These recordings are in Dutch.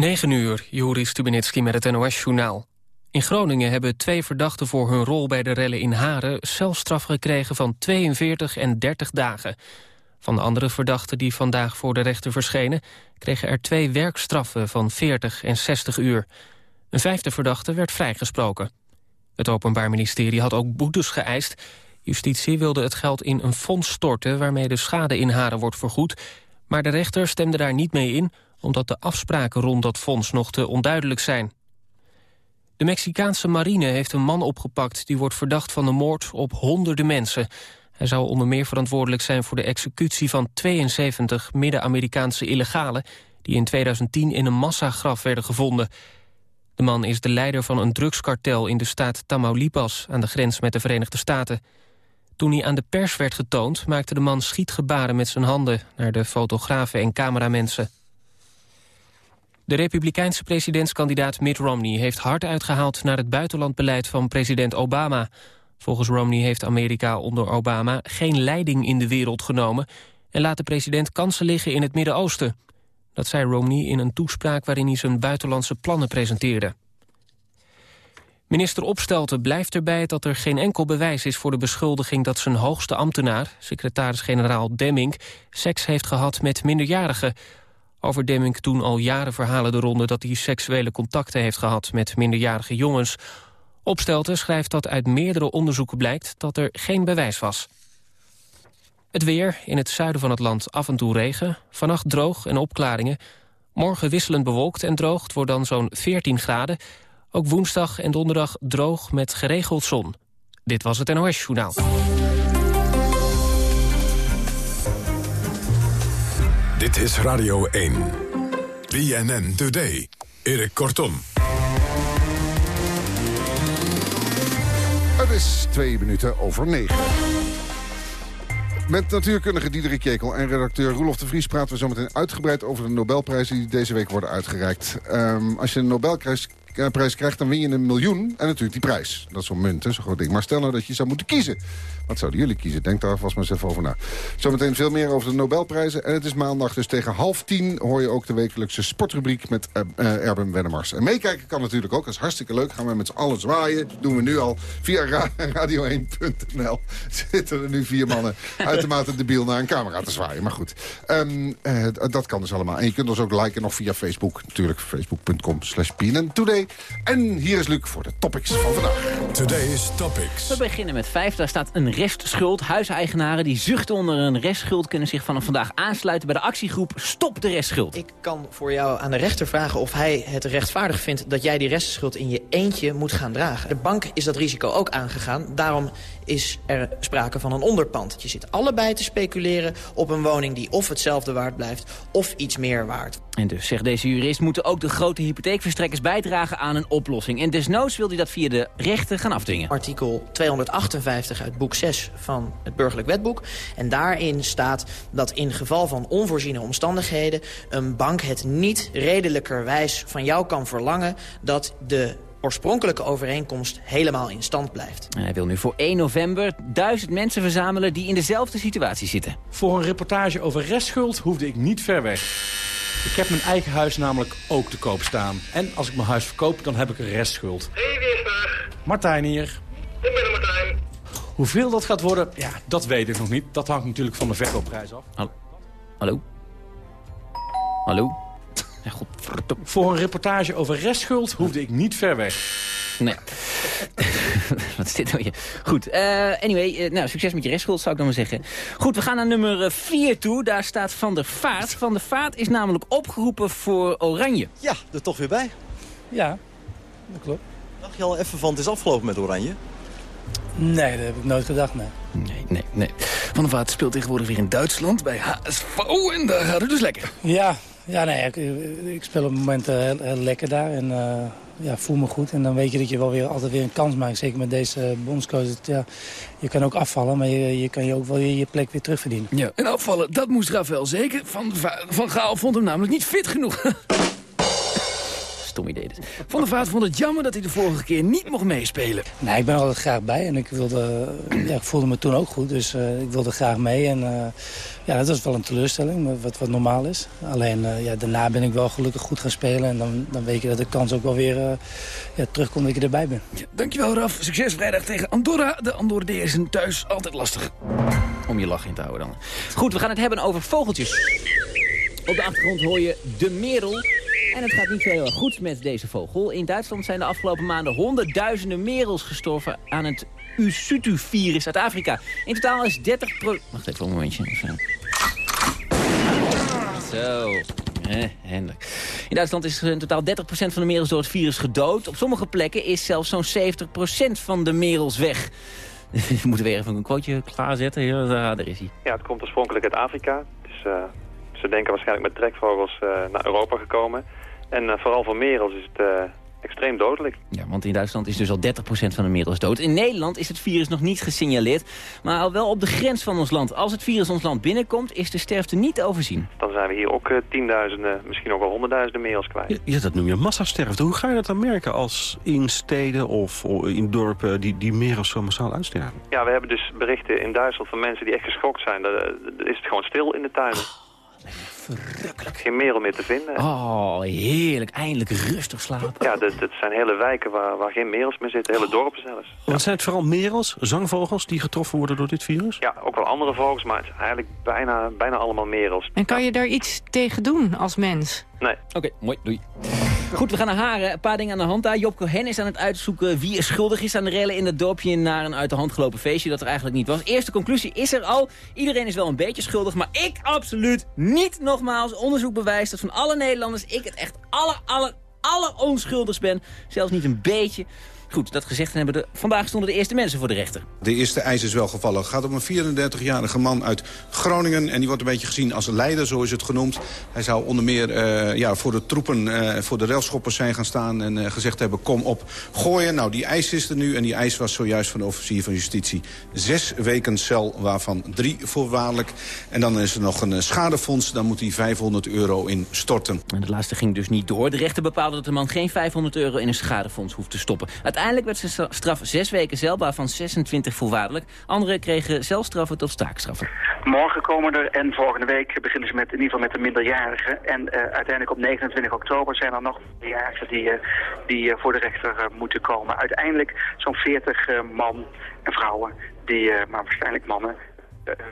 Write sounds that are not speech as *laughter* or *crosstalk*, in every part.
9 uur, Joris Stubenitski met het NOS-journaal. In Groningen hebben twee verdachten voor hun rol bij de rellen in Haren... celstraf gekregen van 42 en 30 dagen. Van de andere verdachten die vandaag voor de rechter verschenen... kregen er twee werkstraffen van 40 en 60 uur. Een vijfde verdachte werd vrijgesproken. Het Openbaar Ministerie had ook boetes geëist. Justitie wilde het geld in een fonds storten... waarmee de schade in Haren wordt vergoed. Maar de rechter stemde daar niet mee in omdat de afspraken rond dat fonds nog te onduidelijk zijn. De Mexicaanse marine heeft een man opgepakt... die wordt verdacht van de moord op honderden mensen. Hij zou onder meer verantwoordelijk zijn voor de executie van 72 Midden-Amerikaanse illegalen... die in 2010 in een massagraf werden gevonden. De man is de leider van een drugskartel in de staat Tamaulipas... aan de grens met de Verenigde Staten. Toen hij aan de pers werd getoond, maakte de man schietgebaren met zijn handen... naar de fotografen en cameramensen. De republikeinse presidentskandidaat Mitt Romney heeft hard uitgehaald naar het buitenlandbeleid van president Obama. Volgens Romney heeft Amerika onder Obama geen leiding in de wereld genomen en laat de president kansen liggen in het Midden-Oosten. Dat zei Romney in een toespraak waarin hij zijn buitenlandse plannen presenteerde. Minister Opstelten blijft erbij dat er geen enkel bewijs is voor de beschuldiging dat zijn hoogste ambtenaar, secretaris-generaal Demming, seks heeft gehad met minderjarigen. Over toen al jaren verhalen de ronde dat hij seksuele contacten heeft gehad met minderjarige jongens. Opstelten schrijft dat uit meerdere onderzoeken blijkt dat er geen bewijs was. Het weer, in het zuiden van het land af en toe regen, vannacht droog en opklaringen. Morgen wisselend bewolkt en droog, het wordt dan zo'n 14 graden. Ook woensdag en donderdag droog met geregeld zon. Dit was het NOS Journaal. Dit is Radio 1. BNN Today. Erik Kortom. Het is twee minuten over negen. Met natuurkundige Diederik Jekel en redacteur Roelof de Vries... praten we zometeen uitgebreid over de Nobelprijzen... die deze week worden uitgereikt. Um, als je een Nobelprijs prijs krijgt, dan win je een miljoen. En natuurlijk die prijs. Dat is zo'n munt, zo'n groot ding. Maar stel nou dat je zou moeten kiezen. Wat zouden jullie kiezen? Denk daar vast maar eens even over na. Zometeen veel meer over de Nobelprijzen. En het is maandag, dus tegen half tien hoor je ook de wekelijkse sportrubriek met uh, Erben Wennemars. En meekijken kan natuurlijk ook. Dat is hartstikke leuk. Gaan we met z'n allen zwaaien. Dat doen we nu al. Via radio1.nl zitten er nu vier mannen *laughs* uitermate debiel naar een camera te zwaaien. Maar goed, um, uh, dat kan dus allemaal. En je kunt ons ook liken nog via Facebook. Natuurlijk facebook.com slash Today. En hier is Luc voor de topics van vandaag. Today's Topics. We beginnen met vijf. Daar staat een restschuld. Huiseigenaren die zuchten onder een restschuld... kunnen zich vanaf vandaag aansluiten bij de actiegroep Stop de Restschuld. Ik kan voor jou aan de rechter vragen of hij het rechtvaardig vindt... dat jij die restschuld in je eentje moet gaan dragen. De bank is dat risico ook aangegaan. Daarom is er sprake van een onderpand. Je zit allebei te speculeren op een woning die of hetzelfde waard blijft... of iets meer waard. En dus, zegt deze jurist, moeten ook de grote hypotheekverstrekkers bijdragen aan een oplossing. En desnoods wil hij dat via de rechten gaan afdwingen. Artikel 258 uit boek 6 van het burgerlijk wetboek. En daarin staat dat in geval van onvoorziene omstandigheden... een bank het niet redelijkerwijs van jou kan verlangen... dat de oorspronkelijke overeenkomst helemaal in stand blijft. En hij wil nu voor 1 november duizend mensen verzamelen die in dezelfde situatie zitten. Voor een reportage over restschuld hoefde ik niet ver weg. Ik heb mijn eigen huis namelijk ook te koop staan. En als ik mijn huis verkoop, dan heb ik een restschuld. Hey, Weersberg. Martijn hier. Ik ben Martijn. Hoeveel dat gaat worden, ja, dat weet ik nog niet. Dat hangt natuurlijk van de verkoopprijs af. Hallo? Hallo? Hallo? Ja, God, Voor een reportage over restschuld hoefde ik niet ver weg. Nee. *laughs* Wat is dit nou? Goed, uh, anyway, uh, nou, succes met je restschuld zou ik dan maar zeggen. Goed, we gaan naar nummer 4 toe. Daar staat Van der Vaart. Van der Vaart is namelijk opgeroepen voor Oranje. Ja, er toch weer bij. Ja, dat klopt. Dacht je al even van het is afgelopen met Oranje? Nee, dat heb ik nooit gedacht, nee. Nee, nee, nee. Van der Vaart speelt tegenwoordig weer in Duitsland bij HSV en daar gaat het dus lekker. Ja, ja nee, ik, speel op het moment uh, heel, lekker daar en uh, ja, voel me goed. En dan weet je dat je wel weer altijd weer een kans maakt. Zeker met deze bondscoach. Ja, je kan ook afvallen, maar je, je kan je ook wel weer je plek weer terugverdienen. Ja, en afvallen, dat moest Rafael zeker. Van, van Gaal vond hem namelijk niet fit genoeg. *laughs* stom idee. Dus. Van der Vaart vond het jammer dat hij de vorige keer niet mocht meespelen. Nee, ik ben altijd graag bij en ik, wilde, *clears throat* ja, ik voelde me toen ook goed. Dus uh, ik wilde graag mee en uh, ja, dat was wel een teleurstelling, wat, wat normaal is. Alleen uh, ja, daarna ben ik wel gelukkig goed gaan spelen en dan, dan weet je dat de kans ook wel weer ja, terugkomt dat ik erbij ben. Ja, dankjewel Raf, succes vrijdag tegen Andorra. De Andordeersen thuis altijd lastig. Om je lach in te houden dan. Goed, we gaan het hebben over vogeltjes. Op de achtergrond hoor je de merel. En het gaat niet zo heel erg goed met deze vogel. In Duitsland zijn de afgelopen maanden honderdduizenden merels gestorven aan het Usutu-virus uit Afrika. In totaal is 30 pro... Wacht even een momentje. Zo. Eh, eindelijk. In Duitsland is in totaal 30% van de merels door het virus gedood. Op sommige plekken is zelfs zo'n 70% van de merels weg. *laughs* We moeten weer even een quoteje klaarzetten. Ja, daar is hij. Ja, het komt oorspronkelijk uit Afrika. Dus, uh, ze denken waarschijnlijk met trekvogels uh, naar Europa gekomen. En uh, vooral voor merels is het extreem dodelijk. Ja, want in Duitsland is dus al 30% van de merels dood. In Nederland is het virus nog niet gesignaleerd, maar al wel op de grens van ons land. Als het virus ons land binnenkomt, is de sterfte niet te overzien. Dan zijn we hier ook uh, tienduizenden, misschien ook wel honderdduizenden merels kwijt. Ja, dat noem je massasterfte. Hoe ga je dat dan merken als in steden of in dorpen die, die merels zo massaal uitsterven? Ja, we hebben dus berichten in Duitsland van mensen die echt geschokt zijn. Dan is het gewoon stil in de tuinen. Verrukkelijk. Geen merel meer te vinden. Oh, heerlijk. Eindelijk rustig slapen. Ja, dat, dat zijn hele wijken waar, waar geen merels meer zitten. Hele dorpen zelfs. Wat zijn het vooral merels, zangvogels, die getroffen worden door dit virus? Ja, ook wel andere vogels, maar het is eigenlijk bijna, bijna allemaal merels. En kan je daar iets tegen doen als mens? Nee. Oké, mooi. Doei. Goed, we gaan naar Haren. Een paar dingen aan de hand daar. Job Cohen is aan het uitzoeken wie er schuldig is aan de rellen in het dorpje... naar een uit de hand gelopen feestje dat er eigenlijk niet was. Eerste conclusie is er al. Iedereen is wel een beetje schuldig, maar ik absoluut niet. Nogmaals, onderzoek bewijst dat van alle Nederlanders... ik het echt aller, aller, aller onschuldigst ben. Zelfs niet een beetje. Goed, dat gezegd hebben we. Vandaag stonden de eerste mensen voor de rechter. De eerste eis is wel gevallen. Het gaat om een 34-jarige man uit Groningen. En die wordt een beetje gezien als een leider, zo is het genoemd. Hij zou onder meer uh, ja, voor de troepen, uh, voor de railschoppers zijn gaan staan... en uh, gezegd hebben, kom op, gooien. Nou, die eis is er nu. En die eis was zojuist van de officier van justitie. Zes weken cel, waarvan drie voorwaardelijk. En dan is er nog een schadefonds. Dan moet hij 500 euro in storten. En de laatste ging dus niet door. De rechter bepaalde dat de man geen 500 euro in een schadefonds hoeft te stoppen. Uiteindelijk werd zijn straf zes weken celbaar van 26 voorwaardelijk. Anderen kregen zelfstraffen tot staakstraffen. Morgen komen er en volgende week beginnen ze met, in ieder geval met de minderjarigen. En uh, uiteindelijk op 29 oktober zijn er nog minderjarigen die, uh, die voor de rechter moeten komen. Uiteindelijk zo'n 40 man en vrouwen, die, maar waarschijnlijk mannen,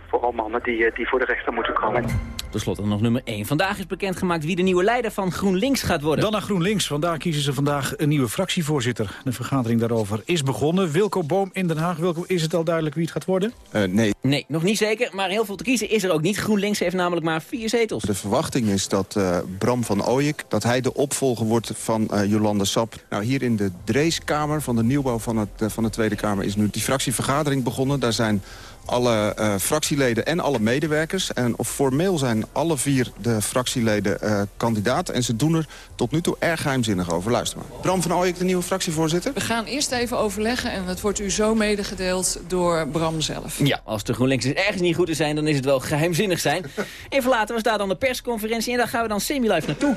vooral mannen die, die voor de rechter moeten komen. Ten slotte nog nummer 1. Vandaag is bekendgemaakt wie de nieuwe leider van GroenLinks gaat worden. Dan naar GroenLinks. Vandaag kiezen ze vandaag een nieuwe fractievoorzitter. De vergadering daarover is begonnen. Wilco Boom in Den Haag. Wilco, is het al duidelijk wie het gaat worden? Uh, nee. Nee, nog niet zeker. Maar heel veel te kiezen is er ook niet. GroenLinks heeft namelijk maar vier zetels. De verwachting is dat uh, Bram van Ooyek, dat hij de opvolger wordt van uh, Jolande Sap. Nou, hier in de Dreeskamer van de nieuwbouw van, het, van de Tweede Kamer is nu die fractievergadering begonnen. Daar zijn alle uh, fractieleden en alle medewerkers. En formeel zijn alle vier de fractieleden uh, kandidaat. En ze doen er tot nu toe erg geheimzinnig over. Luister maar. Bram van Ooyek, de nieuwe fractievoorzitter. We gaan eerst even overleggen en het wordt u zo medegedeeld door Bram zelf. Ja, als de GroenLinks ergens niet goed te zijn, dan is het wel geheimzinnig zijn. *laughs* Even later was daar dan de persconferentie en daar gaan we dan semi-live naartoe.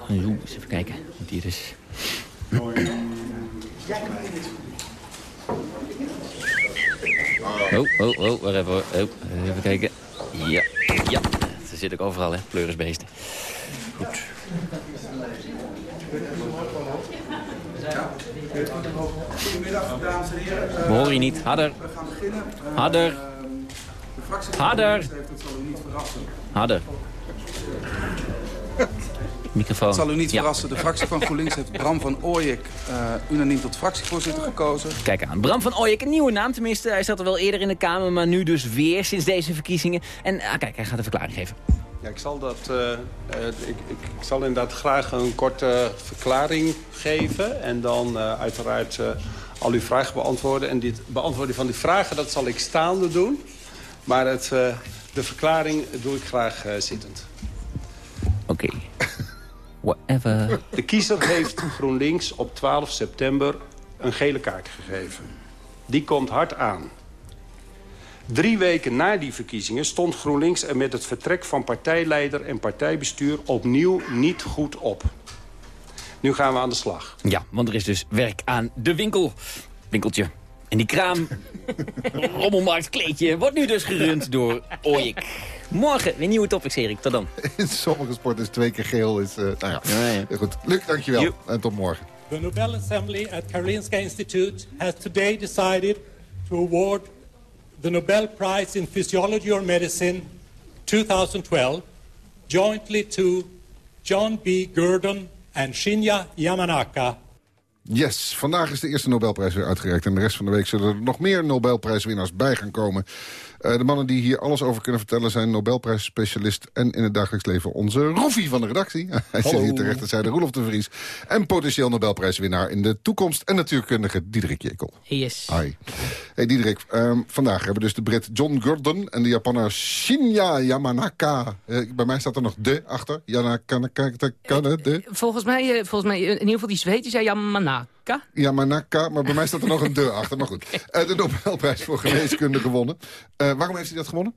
Oh, eens even kijken, want hier is... Oh, oh, oh, waar even, oh, even kijken. Ja, ja, ze zit ook overal, hè, pleurisbeesten. Goed. Goedemiddag, dames en heren. We horen je niet. Harder. We gaan beginnen. Harder. De fractie Harder. heeft, zal u niet verrassen. Harder. Microfoon. Het zal u niet Ja. verrassen. De fractie van GroenLinks heeft Bram van Ooyek uh, unaniem tot fractievoorzitter gekozen. Kijk aan. Bram van Ooyek, een nieuwe naam tenminste. Hij zat er wel eerder in de Kamer, maar nu dus weer sinds deze verkiezingen. En ah, kijk, hij gaat een verklaring geven. Ja, ik, zal dat, uh, uh, ik, ik, ik, zal inderdaad graag een korte verklaring geven. En dan uh, uiteraard al uw vragen beantwoorden. En dit beantwoorden van die vragen, dat zal ik staande doen. Maar het, de verklaring doe ik graag zittend. Oké. Okay. Whatever. De kiezer heeft GroenLinks op 12 september een gele kaart gegeven. Die komt hard aan. Drie weken na die verkiezingen stond GroenLinks er met het vertrek van partijleider en partijbestuur opnieuw niet goed op. nu gaan we aan de slag. Ja, want er is dus werk aan de winkel. Winkeltje. En die kraam, *laughs* rommelmarktkleedje, wordt nu dus gerund door Ooyek. Morgen weer nieuwe topics, Erik. Tot dan. In sommige sporten is twee keer geel. Is, uh, nou ja. Goed. Luc, dankjewel. You. En tot morgen. The Nobel Assembly at Karolinska Institute has today decided to award the Nobel Prize in Physiology or Medicine 2012 jointly to John B. Gurdon and Shinya Yamanaka Yes, vandaag is de eerste Nobelprijs weer uitgereikt. En de rest van de week zullen er nog meer Nobelprijswinnaars bij gaan komen. Uh, de mannen die hier alles over kunnen vertellen zijn Nobelprijsspecialist... en in het dagelijks leven onze Roefie van de redactie. *laughs* Hij zit hier terecht en zei de Roelof de Vries. En potentieel Nobelprijswinnaar in de toekomst... en natuurkundige Diederik Jekel. Yes. Hi. Hey Diederik, um, vandaag hebben we dus de Brit John Gurdon... en de Japaner Shinya Yamanaka. Uh, bij mij staat er nog de achter. Yanaka, de. Volgens mij, uh, volgens mij, in ieder geval die zweet, die zei Yamanaka. Ja, Manaka, maar bij mij staat er nog een deur achter. Maar goed, *laughs* uh, de Nobelprijs voor geneeskunde gewonnen. Uh, waarom heeft hij dat gewonnen?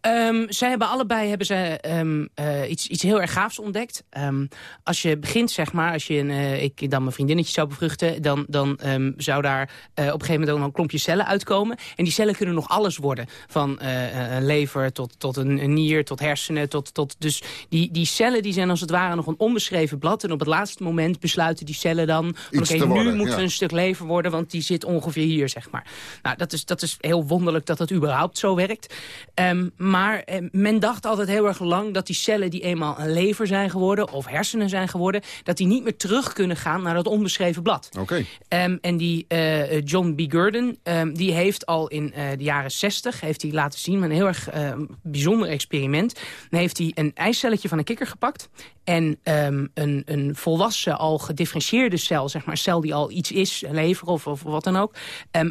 Um, zij hebben allebei hebben ze, um, uh, iets, iets heel erg gaafs ontdekt. Um, als je begint, zeg maar, als je een, uh, ik dan mijn vriendinnetje zou bevruchten... dan, dan zou daar uh, op een gegeven moment ook nog een klompje cellen uitkomen. En die cellen kunnen nog alles worden. Van een lever tot, tot een, een, nier, tot hersenen. Tot, tot, dus die, die cellen die zijn als het ware nog een onbeschreven blad. En op het laatste moment besluiten die cellen dan... oké, okay, nu worden, moeten ja. we een stuk lever worden, want die zit ongeveer hier, zeg maar. Nou, dat is, dat is heel wonderlijk dat dat überhaupt zo werkt. Maar eh, men dacht altijd heel erg lang dat die cellen die eenmaal een lever zijn geworden... of hersenen zijn geworden, dat die niet meer terug kunnen gaan naar dat onbeschreven blad. Oké. Okay. Um, en die uh, John B. Gurdon, um, die heeft al in uh, de jaren 60 heeft hij laten zien... met een heel erg uh, bijzonder experiment. Dan heeft hij een eicelletje van een kikker gepakt... en um, een, een volwassen, al gedifferentieerde cel, zeg maar een cel die al iets is... een lever of, of wat dan ook,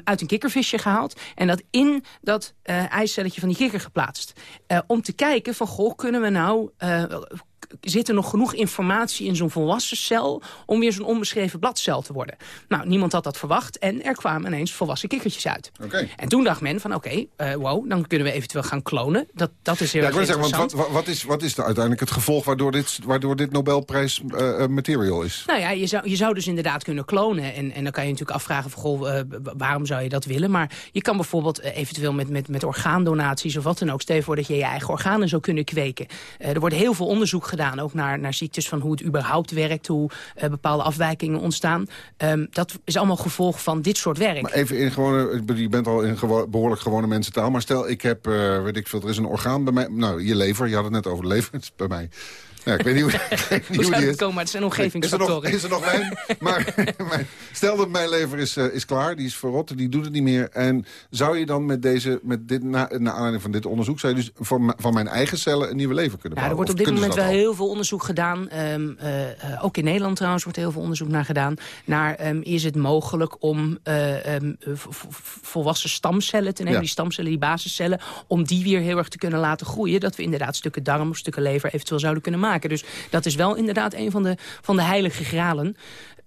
uit een kikkervisje gehaald... en dat in dat eicelletje van die kikker geplaatst. Uh, om te kijken van, goh, kunnen we nou... Uh, zit er nog genoeg informatie in zo'n volwassen cel... om weer zo'n onbeschreven bladcel te worden. Nou, niemand had dat verwacht en er kwamen ineens volwassen kikkertjes uit. Okay. En toen dacht men van, oké, okay, uh, wow, dan kunnen we eventueel gaan klonen. Dat, dat is heel ja, erg ik zeggen, want wat, wat, is, wat is nou uiteindelijk het gevolg waardoor dit, waardoor dit Nobelprijs uh, material is? Nou ja, je zou, je zou dus inderdaad kunnen klonen. En, en dan kan je natuurlijk afvragen van, goh, uh, waarom zou je dat willen? Maar je kan bijvoorbeeld eventueel met, met, met orgaandonaties of wat dan ook... stel je voor dat je je eigen organen zou kunnen kweken. er wordt heel veel onderzoek gedaan, ook naar, naar ziektes... van hoe het überhaupt werkt, hoe uh, bepaalde afwijkingen ontstaan. Um, dat is allemaal gevolg van dit soort werk. Maar even in gewone, je bent al in behoorlijk gewone mensentaal... maar stel, ik heb, uh, weet ik veel, er is een orgaan bij mij... nou, je lever, je had het net over de lever, bij mij... Ja, ik weet niet hoe, *laughs* ik weet niet hoe, hoe die het komen, maar het zijn omgevingsfactoren. Is er nog, is er nog wijn? maar, *laughs* maar stel dat mijn lever is, uh, is klaar, die is verrot, die doet het niet meer. En zou je dan met deze, met dit, na, naar aanleiding van dit onderzoek... zou je dus voor, van mijn eigen cellen een nieuwe lever kunnen nou, bouwen? Er wordt op dit moment wel al? heel veel onderzoek gedaan. Um, uh, uh, ook in Nederland trouwens wordt heel veel onderzoek naar gedaan. Naar um, is het mogelijk om um, volwassen stamcellen te nemen, ja. die stamcellen, die basiscellen... om die weer heel erg te kunnen laten groeien. Dat we inderdaad stukken darm of stukken lever eventueel zouden kunnen maken. Dus dat is wel inderdaad een van de, van de heilige gralen.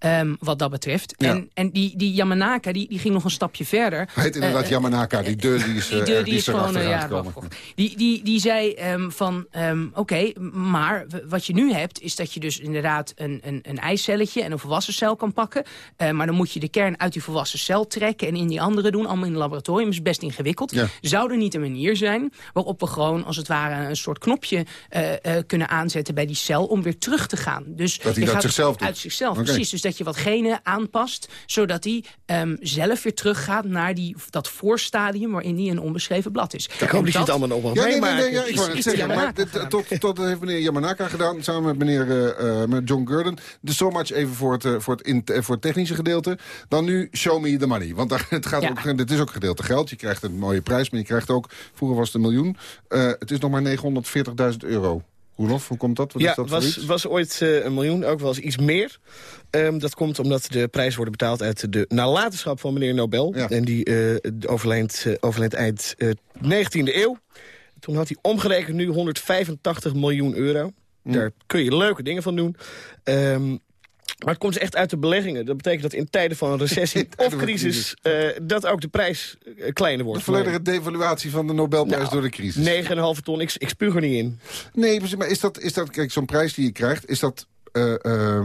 Um, wat dat betreft. Ja. En, en die, die Yamanaka die, die ging nog een stapje verder. Hij heet inderdaad uh, Yamanaka, die deur die is, die, deur, die is, is gewoon, ja, gekomen. Die, die, die zei um, van, um, oké, okay, maar wat je nu hebt... is dat je dus inderdaad een, een, een eicelletje en een volwassen cel kan pakken. Uh, maar dan moet je de kern uit die volwassen cel trekken... en in die andere doen, allemaal in het laboratorium. is best ingewikkeld. Ja. Zou er niet een manier zijn waarop we gewoon, als het ware... een soort knopje kunnen aanzetten bij die cel om weer terug te gaan. Dus dat hij dat zichzelf doet? Uit zichzelf, okay. precies. Dus dat je wat genen aanpast, zodat hij um, zelf weer teruggaat naar die, dat voorstadium waarin hij een onbeschreven blad is. Ik hoop dat je het allemaal nog wel ja, nee, nee, ja, ik wou het zeggen, maar dit, tot, tot heeft meneer Yamanaka gedaan, samen met meneer uh, met John Gurdon. Dus so much even voor het, voor, het in, voor het technische gedeelte. Dan nu show me the money. Want daar, *laughs* het gaat Ja. ook, dit is ook gedeelte geld. Je krijgt een mooie prijs, maar je krijgt ook, vroeger was het een miljoen. Uh, het is nog maar 940.000 euro. Roelof, hoe komt dat? Wat ja, is dat was, was ooit uh, een miljoen, ook wel eens iets meer. Um, dat komt omdat de prijzen worden betaald uit de nalatenschap van meneer Nobel. Ja. En die uh, overleed, uh, overleed eind 19e eeuw. Toen had hij omgerekend nu 185 miljoen euro. Mm. Daar kun je leuke dingen van doen. Um, maar het komt dus echt uit de beleggingen. Dat betekent dat in tijden van een recessie *laughs* of crisis... Uh, dat ook de prijs uh, kleiner wordt. De volledige devaluatie van de Nobelprijs nou, door de crisis. 9,5 ton, ik, ik spuug er niet in. Nee, maar is dat, is dat kijk, zo'n prijs die je krijgt... is dat uh,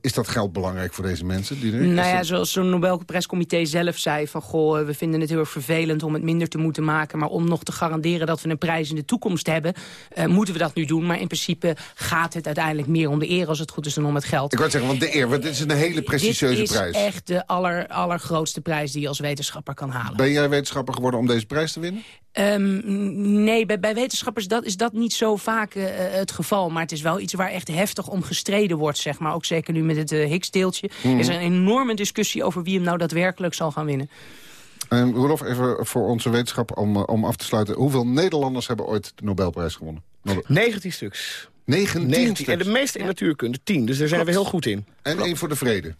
Is dat geld belangrijk voor deze mensen? Die Nou ja, dat- zoals zo'n Nobelprijscomité zelf zei... van goh, we vinden het heel erg vervelend om het minder te moeten maken... maar om nog te garanderen dat we een prijs in de toekomst hebben... eh, moeten we dat nu doen. Maar in principe gaat het uiteindelijk meer om de eer... als het goed is dan om het geld. Ik wou zeggen, want de eer, want dit is een hele prestigieuze Dit is prijs. echt de aller, allergrootste prijs die je als wetenschapper kan halen. Ben jij wetenschapper geworden om deze prijs te winnen? Ehm, nee, bij, bij wetenschappers dat, is dat niet zo vaak eh, het geval. Maar het is wel iets waar echt heftig om gestreden wordt. Zeg maar. Ook zeker nu met het eh, Higgs-deeltje. Mhm. is er een enorme discussie over wie hem nou daadwerkelijk zal gaan winnen. En Rudolf, even voor onze wetenschap om, eh, om af te sluiten. Hoeveel Nederlanders hebben ooit de Nobelprijs gewonnen? Nobel- 19 stuks. 19, 19 stuks. En de meeste in natuurkunde, 10. Dus daar zijn we heel goed in. En één voor de vrede.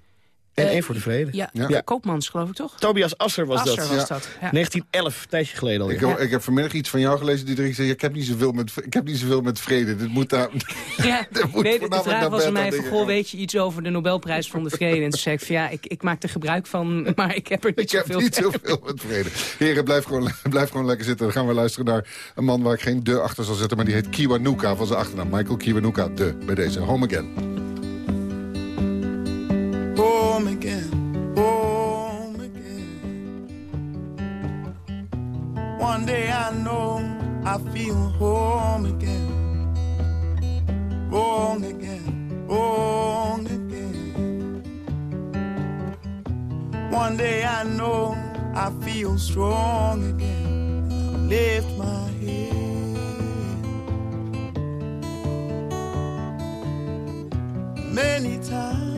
En Eh, één voor de vrede. Ja, Ja. Koopmans geloof ik toch? Tobias Asser was Asser dat. was Ja. dat, ja. 1911, een tijdje geleden al. Ik, ik heb vanmiddag iets van jou gelezen, die zei... Ik heb, niet zoveel met, ik heb niet zoveel met vrede. Dit moet daar... *laughs* Ja, *laughs* Dat moet nee, de vraag was aan mij van, goh, weet je iets over de Nobelprijs van de Vrede? En toen zei ik van, ja, ik, ik maak er gebruik van, *laughs* maar ik heb er niet Ik heb zoveel niet zoveel met vrede. Heren, blijf gewoon, blijf gewoon lekker zitten. Dan gaan we luisteren naar een man waar ik geen de achter zal zetten... maar die heet Kiwanuka van zijn achternaam. Michael Kiwanuka, de, bij deze. Home Again. Home again, home again. One day I know I feel home again, wrong again, wrong again. One day I know I feel strong again. Lift my head. Many times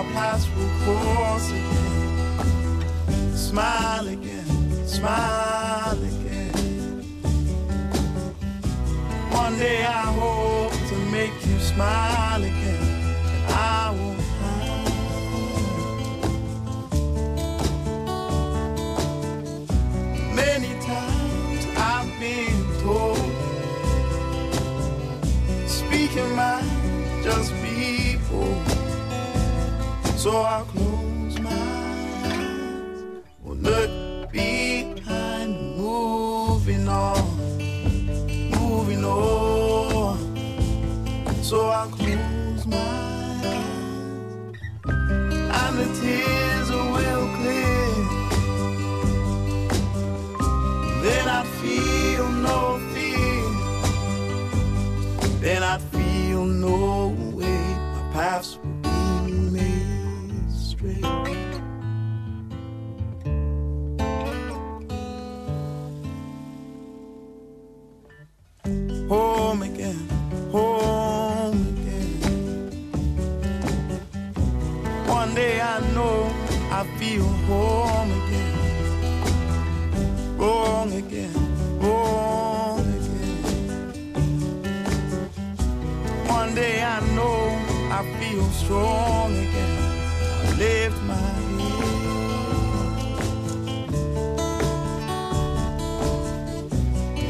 our paths will cross again. Smile again, smile again. One day I hope to make you smile again. I will. Many times I've been told Speaking mind, just So strong again. I lift my head.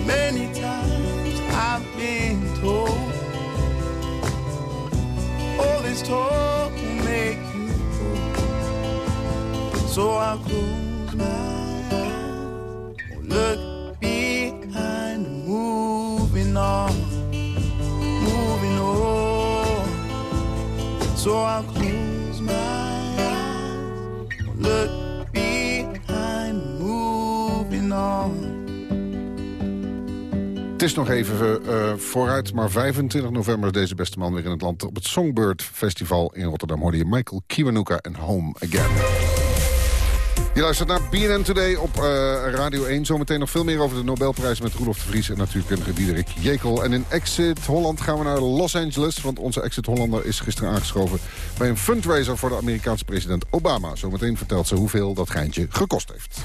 Many times I've been told all this talk will make you old. So I'll close Het is nog even eh, vooruit, maar 25 november is deze beste man weer in het land. Op het Songbird Festival in Rotterdam hoorde je Michael Kiwanuka en Home Again. Je luistert naar BNN Today op eh, Radio 1. Zometeen nog veel meer over de Nobelprijs met Roelof de Vries en natuurkundige Diederik Jekel. En in Exit Holland gaan we naar Los Angeles, want onze Exit Hollander is gisteren aangeschoven bij een fundraiser voor de Amerikaanse president Obama. Zometeen vertelt ze hoeveel dat geintje gekost heeft.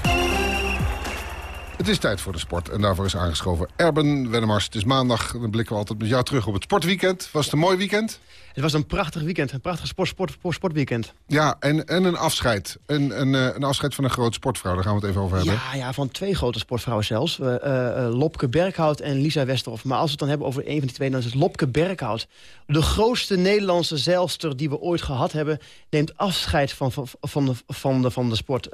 Het is tijd voor de sport en daarvoor is aangeschoven Erben Wennemars. Het is maandag, dan blikken we altijd met jou terug op het sportweekend. Was het een mooi weekend? Het was een prachtig weekend, een prachtig sport, sport, sportweekend. Ja, en, en een afscheid. Een, een, eh, een afscheid van een grote sportvrouw, daar gaan we het even over hebben. Ja, ja van twee grote sportvrouwen zelfs. Uh, uh, Lopke Berghout en Lisa Westerhof. Maar als we het dan hebben over een van die twee, dan is het Lopke Berghout. De grootste Nederlandse zeilster die we ooit gehad hebben... neemt afscheid van, van, van, de, van, de, van de sport.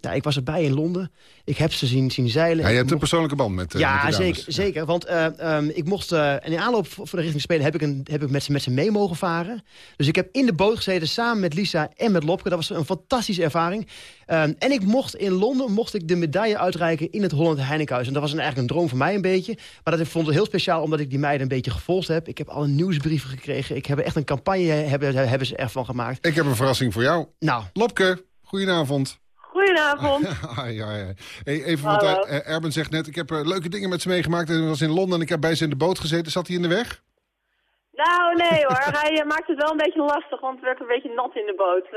ja, ik was erbij in Londen. Ik heb ze zien, zien zeilen. Ja, je hebt een persoonlijke band met, ja, met zeker, zeker. Want um, ik mocht... en in aanloop voor de richting spelen heb ik, een, heb ik met, ze, met ze mee mogen varen. Dus ik heb in de boot gezeten samen met Lisa en met Lopke. Dat was een fantastische ervaring. Um, en ik mocht in Londen mocht ik de medaille uitreiken in het Holland Heinekenhuis. En dat was een, eigenlijk een droom voor mij een beetje. Maar dat vond ik heel speciaal omdat ik die meiden een beetje gevolgd heb. Ik heb alle nieuwsbrieven gekregen. Ik heb echt een campagne hebben, hebben ze ervan gemaakt. Ik heb een verrassing voor jou. Nou. Lopke, goedenavond. Goedenavond. ja, ja, ja. Hey, even, want uh, Erben zegt net, ik heb uh, leuke dingen met ze meegemaakt. En was in Londen en ik heb bij ze in de boot gezeten. Zat hij in de weg? Nou, nee hoor. Hij uh, maakt het wel een beetje lastig, want het werd een beetje nat in de boot. Uh,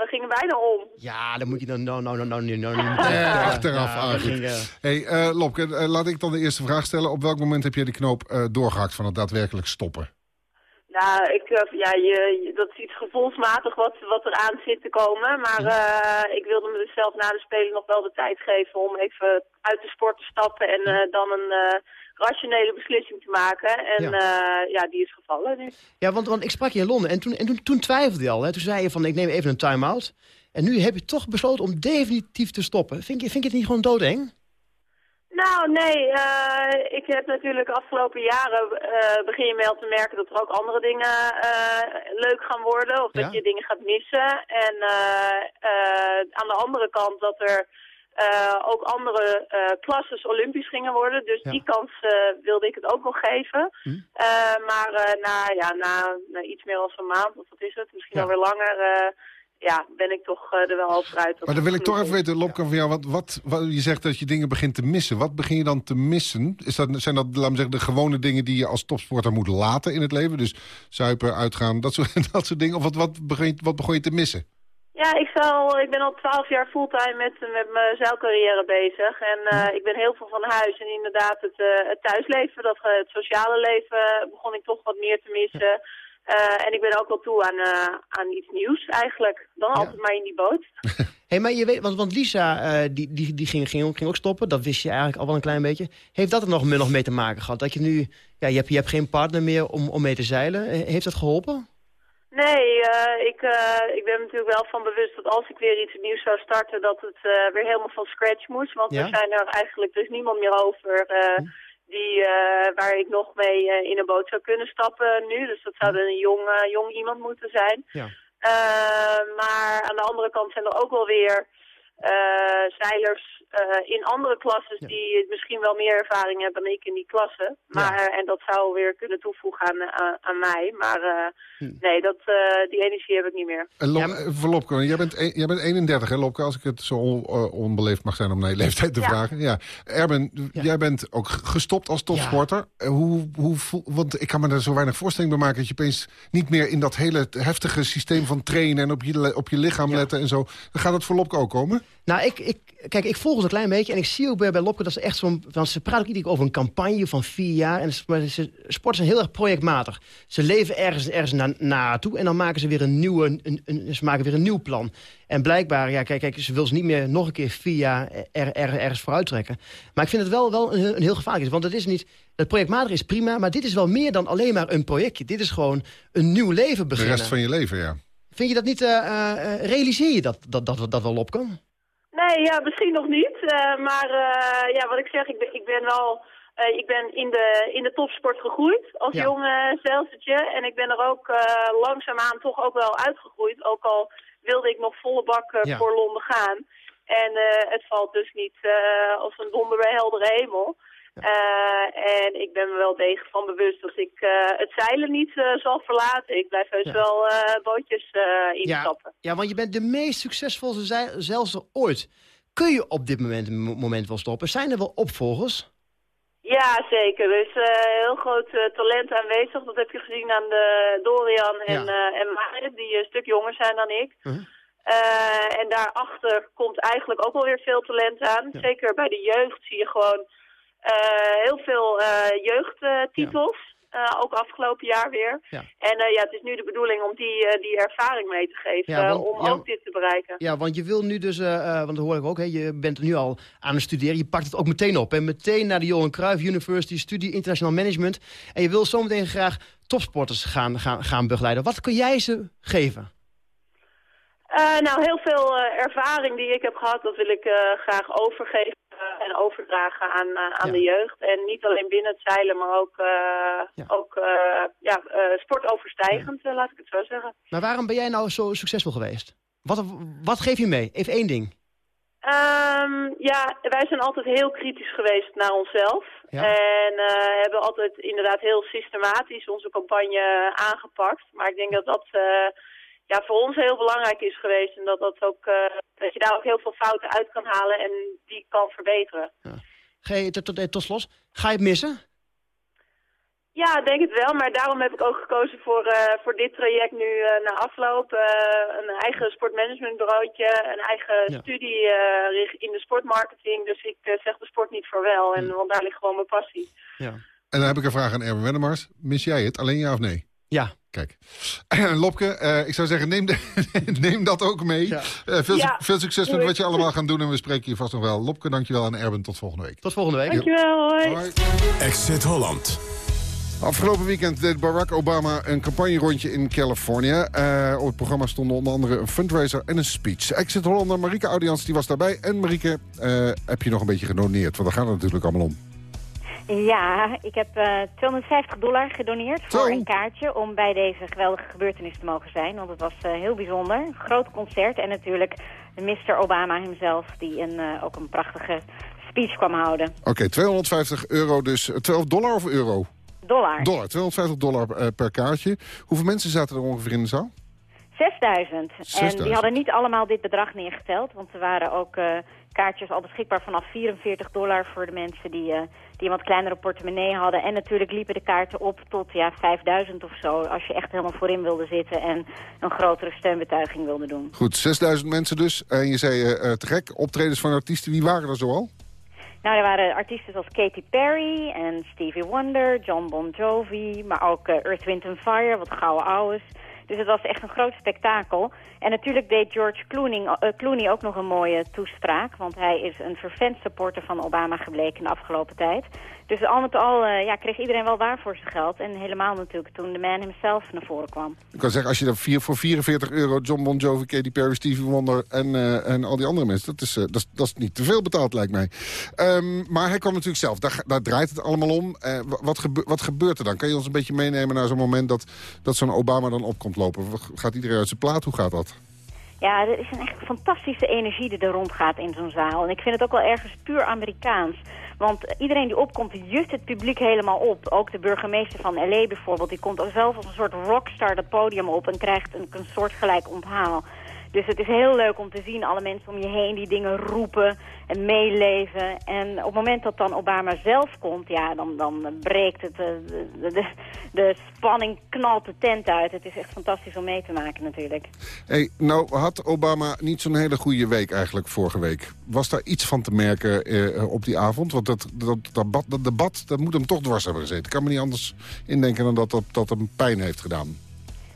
we gingen bijna om. Ja, dan moet je dan... Nou, nou, nou, nou, nou, nou uh, Achteraf ja, Ging, hey, Lopke, laat ik dan de eerste vraag stellen. Op welk moment heb je de knoop doorgehakt van het daadwerkelijk stoppen? Nou, ik, ja, je, dat is iets gevoelsmatig wat, wat eraan zit te komen. Maar ik wilde me dus zelf na de Spelen nog wel de tijd geven om even uit de sport te stappen en dan een rationele beslissing te maken. En ja, uh, ja die is gevallen nu. Ja, want, want ik sprak je in Londen en toen, en toen, toen twijfelde je al. Hè? Toen zei je van ik neem even een time-out. En nu heb je toch besloten om definitief te stoppen. Vind je, vind je het niet gewoon doodeng? Nou, nee. Uh, ik heb natuurlijk afgelopen jaren uh, begin je wel te merken dat er ook andere dingen uh, leuk gaan worden. Of dat ja? je dingen gaat missen. En aan de andere kant dat er ook andere uh, klasses Olympisch gingen worden. Dus ja. die kans uh, wilde ik het ook wel geven. Hm. maar na, ja, na, na, iets meer dan een maand, of wat is het, misschien ja. alweer langer... ja, ben ik toch er wel over uit. Maar dan wil ik toch even weten, Lopke, van jou, wat, wat, wat, je zegt dat je dingen begint te missen. Wat begin je dan te missen? Is dat, zijn dat, laat me zeggen, de gewone dingen die je als topsporter moet laten in het leven? Dus zuipen, uitgaan, dat soort, *laughs* dat soort dingen? Of wat, wat, begin, wat begon je te missen? Ja, ik, zal, ik ben al twaalf jaar fulltime met, met mijn zeilcarrière bezig. En uh, ik ben heel veel van huis. En inderdaad, het, uh, het thuisleven, dat, het sociale leven, begon ik toch wat meer te missen. Uh, en ik ben ook wel toe aan, aan iets nieuws eigenlijk. Dan ja. altijd maar in die boot. *laughs* hey, maar je weet, want, want Lisa die, die, die ging, ging, ging ook stoppen. Dat wist je eigenlijk al wel een klein beetje. Heeft dat er nog, nog mee te maken gehad? Dat je nu, ja, je hebt, je hebt geen partner meer om, om mee te zeilen. Heeft dat geholpen? Nee, uh, ik, uh, ik ben natuurlijk wel van bewust dat als ik weer iets nieuws zou starten, dat het uh, weer helemaal van scratch moest. Want ja? er zijn er eigenlijk dus niemand meer over hm. die, waar ik nog mee in een boot zou kunnen stappen nu. Dus dat zou dan een jong, jong iemand moeten zijn. Ja. maar aan de andere kant zijn er ook wel weer zeilers in andere klasses die misschien wel meer ervaring hebben dan ik in die klasse. Maar, ja. en dat zou weer kunnen toevoegen aan, aan, aan mij. Maar hm. nee, dat, uh, die energie heb ik niet meer. En Lop, ja, voor Lopke, jij bent, jij bent 31 hè Lopke, als ik het zo on, uh, onbeleefd mag zijn om naar je leeftijd te ja. vragen. Ja. Erben, jij bent ook gestopt als topsporter. Hoe, hoe, want ik kan me er zo weinig voorstelling bij maken dat je opeens niet meer in dat hele heftige systeem van trainen en op je, op je lichaam letten en zo. Dan gaat het voor Lopke ook komen? Nou, ik, ik, kijk, ik volg het een klein beetje en ik zie ook bij, bij Lopke dat ze echt zo'n... Want ze praten ook iedere keer over een campagne van vier jaar. En ze, ze, sport zijn heel erg projectmatig. Ze leven ergens, ergens na, naartoe en dan maken ze weer een, nieuwe, een, een, ze maken weer een nieuw plan. En blijkbaar, ja, kijk, kijk ze wil ze niet meer nog een keer vier jaar er, er, ergens vooruit trekken. Maar ik vind het wel, wel een, een heel gevaarlijk. Want het is niet... Het projectmatig is prima, maar dit is wel meer dan alleen maar een projectje. Dit is gewoon een nieuw leven beginnen. De rest van je leven, ja. Vind je dat niet... Uh, uh, realiseer je dat dat, dat, dat wel op kan? Nee, ja, misschien nog niet. Uh, maar uh, ja, wat ik zeg, ik ben, ik ben wel... Uh, ik ben in de, in de topsport gegroeid als ja. jong uh, En ik ben er ook uh, langzaamaan toch ook wel uitgegroeid. Ook al wilde ik nog volle bak ja. voor Londen gaan. En het valt dus niet als een donder bij heldere hemel. Uh, en ik ben me wel degelijk van bewust dat ik uh, het zeilen niet uh, zal verlaten. Ik blijf heus ja. wel bootjes instappen. Ja. ja, want je bent de meest succesvolle zeilster ooit. Kun je op dit moment, moment wel stoppen? Zijn er wel opvolgers? Ja, zeker. Er is heel groot talent aanwezig. Dat heb je gezien aan de Dorian en, ja. en Marit, die een stuk jonger zijn dan ik. -huh. Uh, en daarachter komt eigenlijk ook alweer veel talent aan. Zeker bij de jeugd zie je gewoon heel veel uh, jeugdtitels. Uh, ook afgelopen jaar weer. Ja. En uh, ja, het is nu de bedoeling om die, uh, die ervaring mee te geven, ja, want, om ja, ook dit te bereiken. Ja, want je wil nu dus, want dat hoor ik ook, hè, je bent nu al aan het studeren, je pakt het ook meteen op. En meteen naar de Johan Cruijff University, studie International Management. En je wil zometeen graag topsporters gaan, gaan, gaan begeleiden. Wat kun jij ze geven? nou, heel veel ervaring die ik heb gehad, dat wil ik graag overgeven en overdragen aan, uh, aan ja. de jeugd. En niet alleen binnen het zeilen, maar ook, uh, ja. ook ja, sportoverstijgend, ja. laat ik het zo zeggen. Maar waarom ben jij nou zo succesvol geweest? Wat, wat geef je mee? Even één ding. Um, ja, wij zijn altijd heel kritisch geweest naar onszelf. Ja. En hebben altijd inderdaad heel systematisch onze campagne aangepakt. Maar ik denk dat dat ja, voor ons heel belangrijk is geweest. En dat, dat, ook, uh, dat je daar ook heel veel fouten uit kan halen en die kan verbeteren. Ja. Ga je, tot, tot, tot slot, ga je het missen? Ja, denk het wel. Maar daarom heb ik ook gekozen voor, uh, voor dit traject nu uh, na afloop. een eigen sportmanagementbureautje, een eigen ja. studie in de sportmarketing. Dus ik zeg de sport niet voor wel. En, Want daar ligt gewoon mijn passie. Ja. En dan heb ik een vraag aan Erwin Wennemars. Mis jij het? Alleen ja of nee? Ja. Kijk. *clears throat* Lopke, uh, ik zou zeggen, neem, de, *laughs* neem dat ook mee. Ja. Uh, veel, ja. veel, succes met wat je allemaal gaan doen. En we spreken je vast nog wel. Lopke, dankjewel. En Erben, tot volgende week. Tot volgende week. Dankjewel, hoi. hoi. Exit Holland. Afgelopen weekend deed Barack Obama een campagnerondje in Californië. Uh, op het programma stonden onder andere een fundraiser en een speech. Exit Hollander Marieke Audians die was daarbij. En Marieke, heb je nog een beetje gedoneerd? Want daar gaat het natuurlijk allemaal om. Ja, ik heb uh, 250 dollar gedoneerd voor een kaartje om bij deze geweldige gebeurtenis te mogen zijn. Want het was uh, heel bijzonder. Een groot concert en natuurlijk Mr. Obama hemzelf die een, uh, ook een prachtige speech kwam houden. Oké, okay, 250 euro dus. 12 dollar of euro? Dollar. Dollar, 250 dollar per kaartje. Hoeveel mensen zaten er ongeveer in de zaal? 6000. En die hadden niet allemaal dit bedrag neergeteld, want er waren ook kaartjes al beschikbaar vanaf 44 dollar voor de mensen die, uh, die wat kleinere portemonnee hadden. En natuurlijk liepen de kaarten op tot ja, 5000 of zo, als je echt helemaal voorin wilde zitten en een grotere steunbetuiging wilde doen. Goed, 6000 mensen dus. En je zei uh, te gek, optredens van artiesten, wie waren er zoal? Nou, er waren artiesten zoals Katy Perry en Stevie Wonder, John Bon Jovi, maar ook Earth, Wind Fire, wat gouden ouwes. Dus het was echt een groot spektakel. En natuurlijk deed George Clooney, Clooney ook nog een mooie toespraak. Want hij is een vervent supporter van Obama gebleken de afgelopen tijd. Dus al met al uh, ja, kreeg iedereen wel waar voor zijn geld. En helemaal natuurlijk toen de man himself naar voren kwam. Ik kan zeggen, als je dan vier, voor 44 euro John Bon Jovi, Katy Perry, Stevie Wonder en, uh, en al die andere mensen... Dat is, uh, dat, is, dat is niet te veel betaald, lijkt mij. Um, maar hij kwam natuurlijk zelf. Daar, daar draait het allemaal om. wat, gebe wat gebeurt er dan? Kan je ons een beetje meenemen naar zo'n moment dat, dat zo'n Obama dan opkomt lopen? Gaat iedereen uit zijn plaat? Hoe gaat dat? Ja, er is een echt fantastische energie die er rondgaat in zo'n zaal. En ik vind het ook wel ergens puur Amerikaans. Want iedereen die opkomt, jut het publiek helemaal op. Ook de burgemeester van L.A. bijvoorbeeld, die komt zelf als een soort rockstar dat podium op... en krijgt een, een soortgelijk onthaal. Dus het is heel leuk om te zien, alle mensen om je heen die dingen roepen en meeleven. En op het moment dat dan Obama zelf komt, ja, dan, dan breekt het, eh, de, de, spanning knalt de tent uit. Het is echt fantastisch om mee te maken natuurlijk. Hey, nou had Obama niet zo'n hele goede week eigenlijk vorige week. Was daar iets van te merken eh, op die avond? Want dat, dat, dat, dat, debat dat moet hem toch dwars hebben gezeten. Ik kan me niet anders indenken dan dat dat, dat hem pijn heeft gedaan.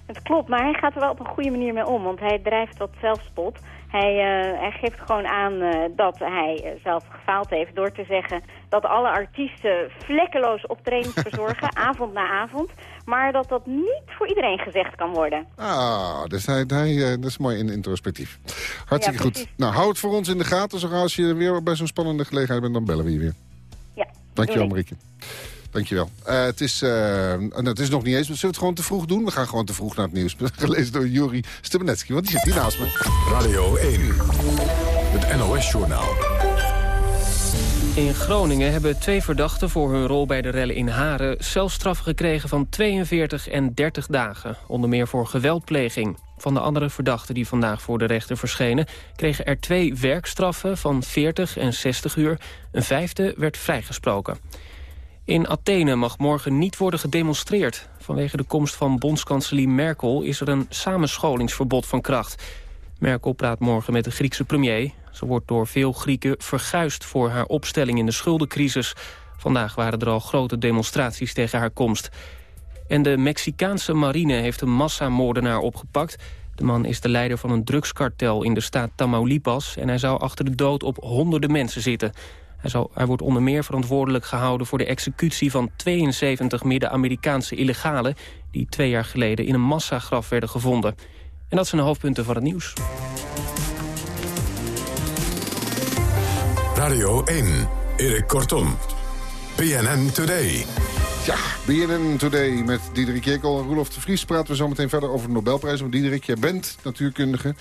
Het klopt, maar hij gaat er wel op een goede manier mee om. Want hij drijft tot zelfspot. Hij, uh, hij geeft gewoon aan uh, dat hij uh, zelf gefaald heeft door te zeggen dat alle artiesten vlekkeloos optredens verzorgen, *laughs* avond na avond. Maar dat dat niet voor iedereen gezegd kan worden. Ah, dus hij, hij, dat is mooi in introspectief. Hartstikke ja, goed. Nou, hou het voor ons in de gaten. Zo als je weer bij zo'n spannende gelegenheid bent, dan bellen we je weer. Ja. Dankjewel, Marieke. Dankjewel. Uh, het, is, uh, het is nog niet eens, maar zullen we het gewoon te vroeg doen? We gaan gewoon te vroeg naar het nieuws. *laughs* Gelezen door Juri Stepanetski, want die zit hier naast me. Radio 1, het NOS-journaal. In Groningen hebben twee verdachten voor hun rol bij de rellen in Haren... celstraffen gekregen van 42 en 30 dagen. Onder meer voor geweldpleging. Van de andere verdachten die vandaag voor de rechter verschenen... kregen er twee werkstraffen van 40 en 60 uur. Een vijfde werd vrijgesproken. In Athene mag morgen niet worden gedemonstreerd. Vanwege de komst van bondskanselier Merkel is er een samenscholingsverbod van kracht. Merkel praat morgen met de Griekse premier. Ze wordt door veel Grieken verguisd voor haar opstelling in de schuldencrisis. Vandaag waren er al grote demonstraties tegen haar komst. En de Mexicaanse marine heeft een massamoordenaar opgepakt. De man is de leider van een drugskartel in de staat Tamaulipas... en hij zou achter de dood op honderden mensen zitten. Hij, hij wordt onder meer verantwoordelijk gehouden voor de executie van 72 Midden-Amerikaanse illegalen... die twee jaar geleden in een massagraf werden gevonden. En dat zijn de hoofdpunten van het nieuws. Radio 1, Erik Kortom. PNN Today. Ja, BNN Today met Diederik Jekel en Roelof de Vries... praten we zo meteen verder over de Nobelprijs. Want Diederik, jij bent natuurkundige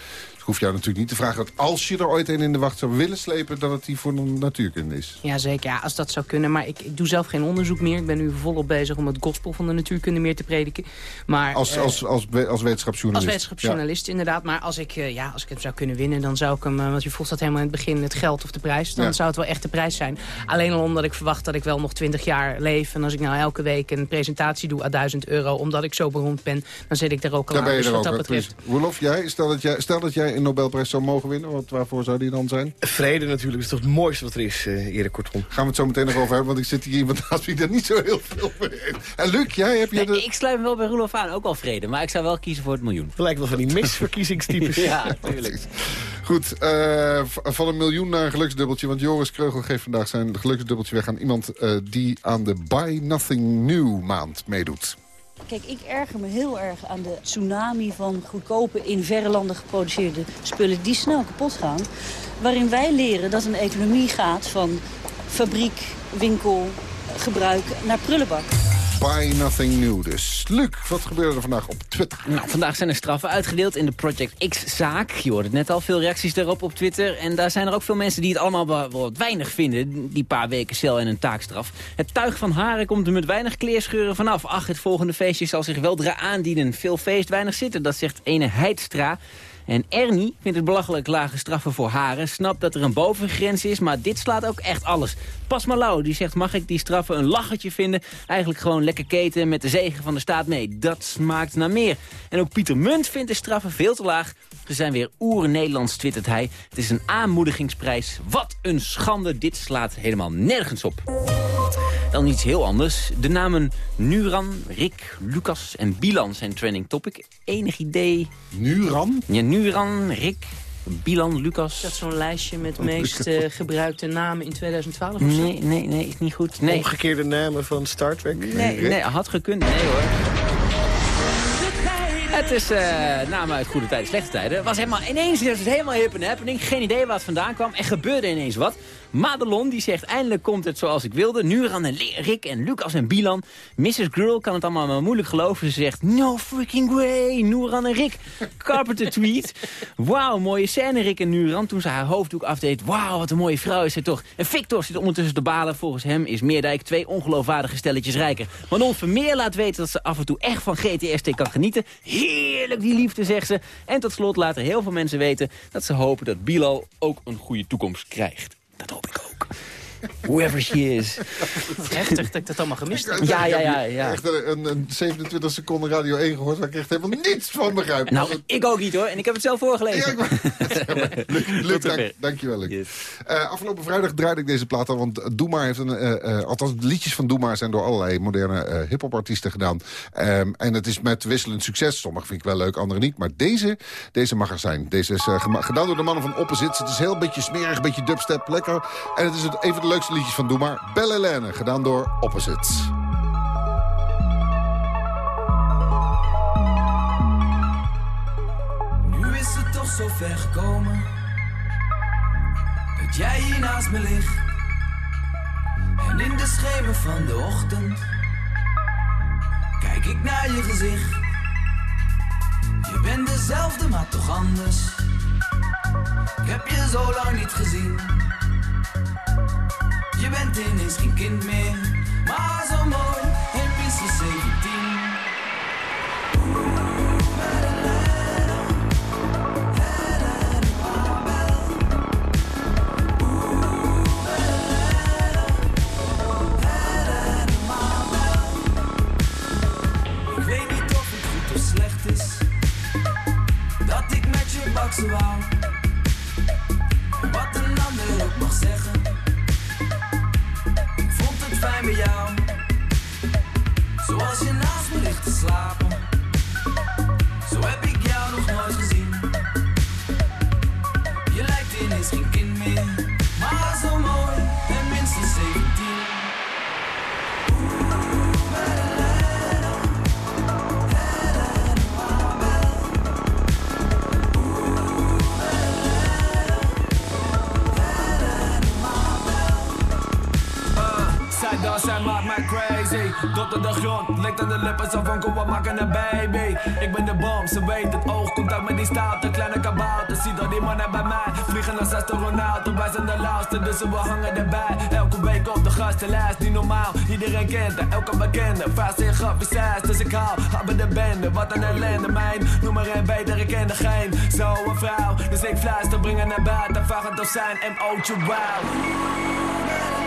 hoef jou natuurlijk niet te vragen dat als je er ooit een in de wacht zou willen slepen... dat het die voor een natuurkunde is. Ja, zeker. Ja, als dat zou kunnen. Maar ik, ik doe zelf geen onderzoek meer. Ik ben nu volop bezig om het gospel van de natuurkunde meer te prediken. Maar, als, uh, als, als, als wetenschapsjournalist? Als wetenschapsjournalist, inderdaad. Maar als ik, uh, ja, als ik het zou kunnen winnen, dan zou ik hem... Uh, want je vroeg dat helemaal in het begin, het geld of de prijs. Dan ja. zou het wel echt de prijs zijn. Alleen al omdat ik verwacht dat ik wel nog twintig jaar leef. En als ik nou elke week een presentatie doe aan 1000 euro... omdat ik zo beroemd ben, dan zit ik daar ook al daar aan. Ben je dus er wat ook, dat betreft... Roelof, jij, stel dat jij, stel dat jij een Nobelprijs zou mogen mogen winnen? Want waarvoor zou die dan zijn? Vrede natuurlijk, is toch het mooiste wat er is, uh, Erik Kortom. Gaan we het zo meteen nog over hebben, want ik zit hier iemand naast wie er niet zo heel veel heeft. En Luc, jij heb je nee, de... Ik sluit me wel bij Roelof aan, ook wel vrede. Maar ik zou wel kiezen voor het miljoen. Het lijkt wel van die misverkiezingstypes. *laughs* ja, natuurlijk. Goed, uh, van een miljoen naar een geluksdubbeltje. Want Joris Kreugel geeft vandaag zijn geluksdubbeltje weg aan iemand... Uh, die aan de Buy Nothing New maand meedoet. Kijk, ik erger me heel erg aan de tsunami van goedkope in verre landen geproduceerde spullen die snel kapot gaan. Waarin wij leren dat een economie gaat van fabriek, winkel, gebruik naar prullenbak. Buy nothing new dus. Luc, wat gebeurde er vandaag op Twitter? Nou, vandaag zijn er straffen uitgedeeld in de Project X-zaak. Je hoorde het net al, veel reacties daarop op Twitter. En daar zijn er ook veel mensen die het allemaal wel wat weinig vinden. Die paar weken cel en een taakstraf. Het tuig van Haren komt er met weinig kleerscheuren vanaf. Ach, het volgende feestje zal zich weldra aandienen. Veel feest, weinig zitten, dat zegt ene Heidstra. En Ernie vindt het belachelijk lage straffen voor haren. Snapt dat er een bovengrens is, maar dit slaat ook echt alles. Pas Malau, die zegt mag ik die straffen een lachertje vinden? Eigenlijk gewoon lekker keten met de zegen van de staat mee. Dat smaakt naar meer. En ook Pieter Munt vindt de straffen veel te laag. Ze zijn weer oer-Nederlands, twittert hij. Het is een aanmoedigingsprijs. Wat een schande, dit slaat helemaal nergens op. Dan iets heel anders. De namen Nuran, Rick, Lucas en Bilan zijn trending topic. Enig idee? Nuran? Ja, Nuran, Rick, Bilan, Lucas. Is dat zo'n lijstje met de meest uh, *laughs* gebruikte namen in 2012 of Nee, nee, nee, is niet goed. Nee. Omgekeerde namen van Star Trek? Nee, nee, had gekund. Nee hoor. Het is uh, namen uit goede tijden, slechte tijden. Het was helemaal, ineens is het helemaal hip en happening. Geen idee waar het vandaan kwam. Er gebeurde ineens wat. Madelon die zegt eindelijk komt het zoals ik wilde. Nuran en Rick en Lucas en Bilan. Mrs. Girl kan het allemaal maar moeilijk geloven. Ze zegt no freaking way. Nuran en Rick. Carpenter tweet. Wauw, mooie scène Rick en Nuran toen ze haar hoofddoek afdeed. Wauw, wat een mooie vrouw is zij toch. En Victor zit ondertussen te balen. Volgens hem is Meerdijk twee ongeloofwaardige stelletjes rijker. Manon Vermeer laat weten dat ze af en toe echt van GTST kan genieten. Heerlijk die liefde, zegt ze. En tot slot laten heel veel mensen weten dat ze hopen dat Bilal ook een goede toekomst krijgt. Dat hoop ik ook. Whoever she is. Heftig dat ik dat allemaal gemist heb. Ja, ja, ja. ja. Echt een, een 27 seconden Radio 1 gehoord waar ik echt helemaal niets van begrijp. Nou, ik ook niet hoor. En ik heb het zelf voorgelezen. Ja, *laughs* Luc, Luc dank, dankjewel Luc. Yes. Uh, afgelopen vrijdag draaide ik deze plaat al, want Doe Maar heeft een... Uh, uh, althans, de liedjes van Doe Maar zijn door allerlei moderne hip-hop artiesten gedaan. Um, en het is met wisselend succes. Sommige vind ik wel leuk, andere niet. Maar deze, deze mag er zijn. Deze is gedaan door de mannen van Opposites. Het is heel beetje smerig, beetje dubstep, lekker. En het is het, even de leukste liedjes van Doe Maar. Belle Helene, gedaan door Opposites. Nu is het toch zo ver gekomen Dat jij hier naast me ligt En in de schemer van de ochtend Kijk ik naar je gezicht Je bent dezelfde, maar toch anders Ik heb je zo lang niet gezien Bentin is geen kind meer, maar zo mooi, heel piscis 17. Oeh, met een let op, het en de maanbel. Oeh. Ik weet niet of het goed of slecht is dat ik met je bak zo. Wat een ander ook mag zeggen. slap crazy. Tot de grond, lijkt aan de lippen zo van kom wat maken een baby. Ik ben de bom, ze weet het oogcontact met die stoute kleine kabouter. Zie dat die mannen bij mij vliegen als astronauten. Wij zijn de laatste, dus we hangen erbij. Elke week op de gastenlijst, niet normaal. Iedereen kent haar, elke bekende. Vast zich op dus ik hou bij de bende. Wat een ellende, mijn noem maar een beter, ik ken er geen. Zo een vrouw, dus ik fluister, brengen naar buiten. Vraag het of zijn MO'tje wow.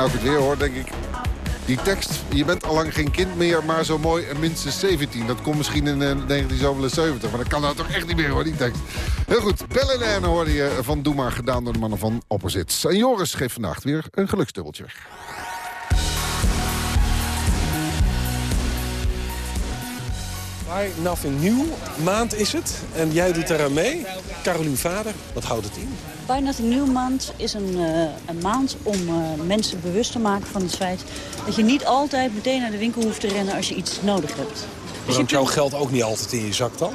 Nou het weer hoor, denk ik... Die tekst, je bent al lang geen kind meer, maar zo mooi en minstens 17. Dat komt misschien in uh, 1977, maar dat kan nou toch echt niet meer hoor, die tekst. Heel goed, Bellen en hoorde je van Doe Maar, gedaan door de mannen van Opposites. En Joris geeft vandaag weer een geluksdubbeltje. Why Nothing New maand is het. En jij doet eraan mee. Carolien Vader, wat houdt het in? Nothing New maand is een, uh, een maand om uh, mensen bewust te maken van het feit... dat je niet altijd meteen naar de winkel hoeft te rennen als je iets nodig hebt. Dus Waarom jouw geld ook niet altijd in je zak dan?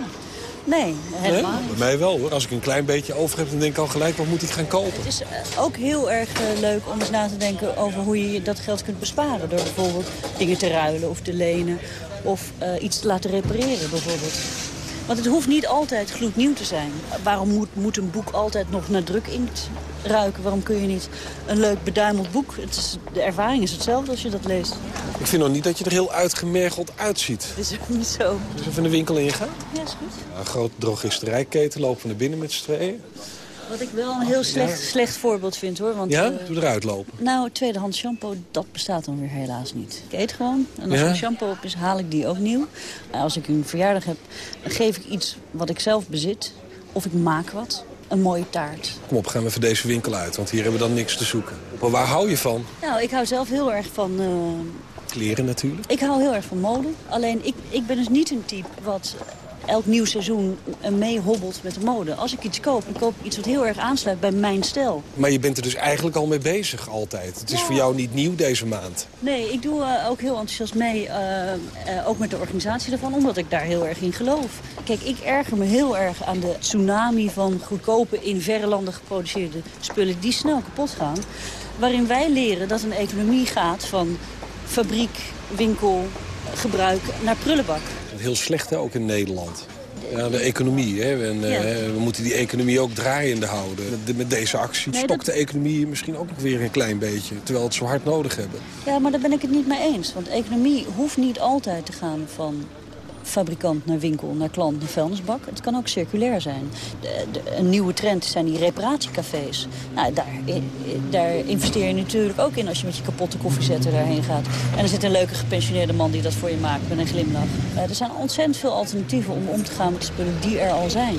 Nee, helemaal nee? Bij mij wel hoor. Als ik een klein beetje over heb, dan denk ik al gelijk, wat moet ik gaan kopen? Het is uh, ook heel erg leuk om eens na te denken over hoe je dat geld kunt besparen. Door bijvoorbeeld dingen te ruilen of te lenen of uh, iets te laten repareren bijvoorbeeld. Want het hoeft niet altijd gloednieuw te zijn. Waarom moet, moet een boek altijd nog naar druk-inkt ruiken? Waarom kun je niet een leuk beduimeld boek? Het is, de ervaring is hetzelfde als je dat leest. Ik vind nog niet dat je er heel uitgemergeld uitziet. Dat is ook niet zo. Dus even in de winkel ingaan? Ja, is goed. Een grote drogisterijketen lopen we naar binnen met z'n tweeën. Wat ik wel een heel slecht, slecht voorbeeld vind hoor. Want, ja? Doe eruit lopen. Nou, tweedehands shampoo, dat bestaat dan weer helaas niet. Ik eet gewoon. En als ja? er een shampoo op is, haal ik die ook nieuw. Als ik een verjaardag heb, dan geef ik iets wat ik zelf bezit. Of ik maak wat. Een mooie taart. Kom op, gaan we even deze winkel uit, want hier hebben we dan niks te zoeken. Maar waar hou je van? Nou, ik hou zelf heel erg van... Uh... Kleren natuurlijk. Ik hou heel erg van mode. Alleen, ik, ik ben dus niet een type wat elk nieuw seizoen mee hobbelt met de mode. Als ik iets koop, dan koop ik iets wat heel erg aansluit bij mijn stijl. Maar je bent er dus eigenlijk al mee bezig altijd. Het is ja. voor jou niet nieuw deze maand. Nee, ik doe uh, ook heel enthousiast mee, uh, uh, ook met de organisatie daarvan, omdat ik daar heel erg in geloof. Kijk, ik erger me heel erg aan de tsunami van goedkope, in verre landen geproduceerde spullen die snel kapot gaan. Waarin wij leren dat een economie gaat van fabriek, winkel, gebruik naar prullenbak heel slecht hè, ook in Nederland. Ja, de economie. Hè. En, ja. uh, we moeten die economie ook draaiende houden. Met, met deze actie nee, stokt dat... de economie misschien ook nog weer een klein beetje. Terwijl we het zo hard nodig hebben. Ja, maar daar ben ik het niet mee eens. Want economie hoeft niet altijd te gaan van fabrikant naar winkel, naar klant, naar vuilnisbak. Het kan ook circulair zijn. De, de, een nieuwe trend zijn die reparatiecafés. Nou, daar, daar investeer je natuurlijk ook in als je met je kapotte koffiezetter daarheen gaat. En er zit een leuke gepensioneerde man die dat voor je maakt met een glimlach. Uh, er zijn ontzettend veel alternatieven om om te gaan met de spullen die er al zijn.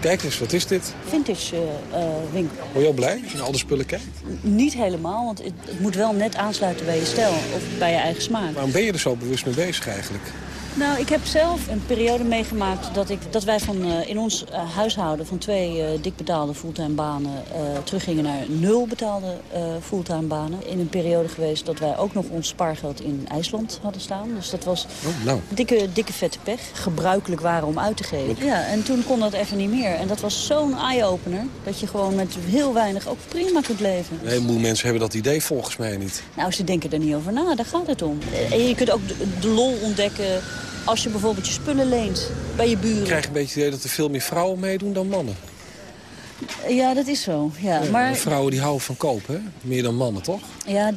Kijk eens, wat is dit? Vintage uh, winkel. Word je al blij als je naar al de spullen kijkt? Niet helemaal, want het, het moet wel net aansluiten bij je stijl of bij je eigen smaak. Waarom ben je er zo bewust mee bezig eigenlijk? Nou, ik heb zelf een periode meegemaakt dat, ik, dat wij van, uh, in ons uh, huishouden van twee uh, dik betaalde fulltime banen teruggingen naar nul betaalde fulltime banen. In een periode geweest dat wij ook nog ons spaargeld in IJsland hadden staan. Dus dat was oh, nou. dikke, dikke vette pech. Gebruikelijk waren om uit te geven. Ja, en toen kon dat even niet meer. En dat was zo'n eye-opener dat je gewoon met heel weinig ook prima kunt leven. Een heleboel mensen hebben dat idee volgens mij niet. Nou, ze denken er niet over na. Daar gaat het om. En je kunt ook de, de lol ontdekken als je bijvoorbeeld je spullen leent bij je buren. Ik krijg een beetje het idee dat er veel meer vrouwen meedoen dan mannen. Ja, dat is zo. Ja, ja, maar... Vrouwen die houden van kopen, hè? meer dan mannen, toch? Ja, 83%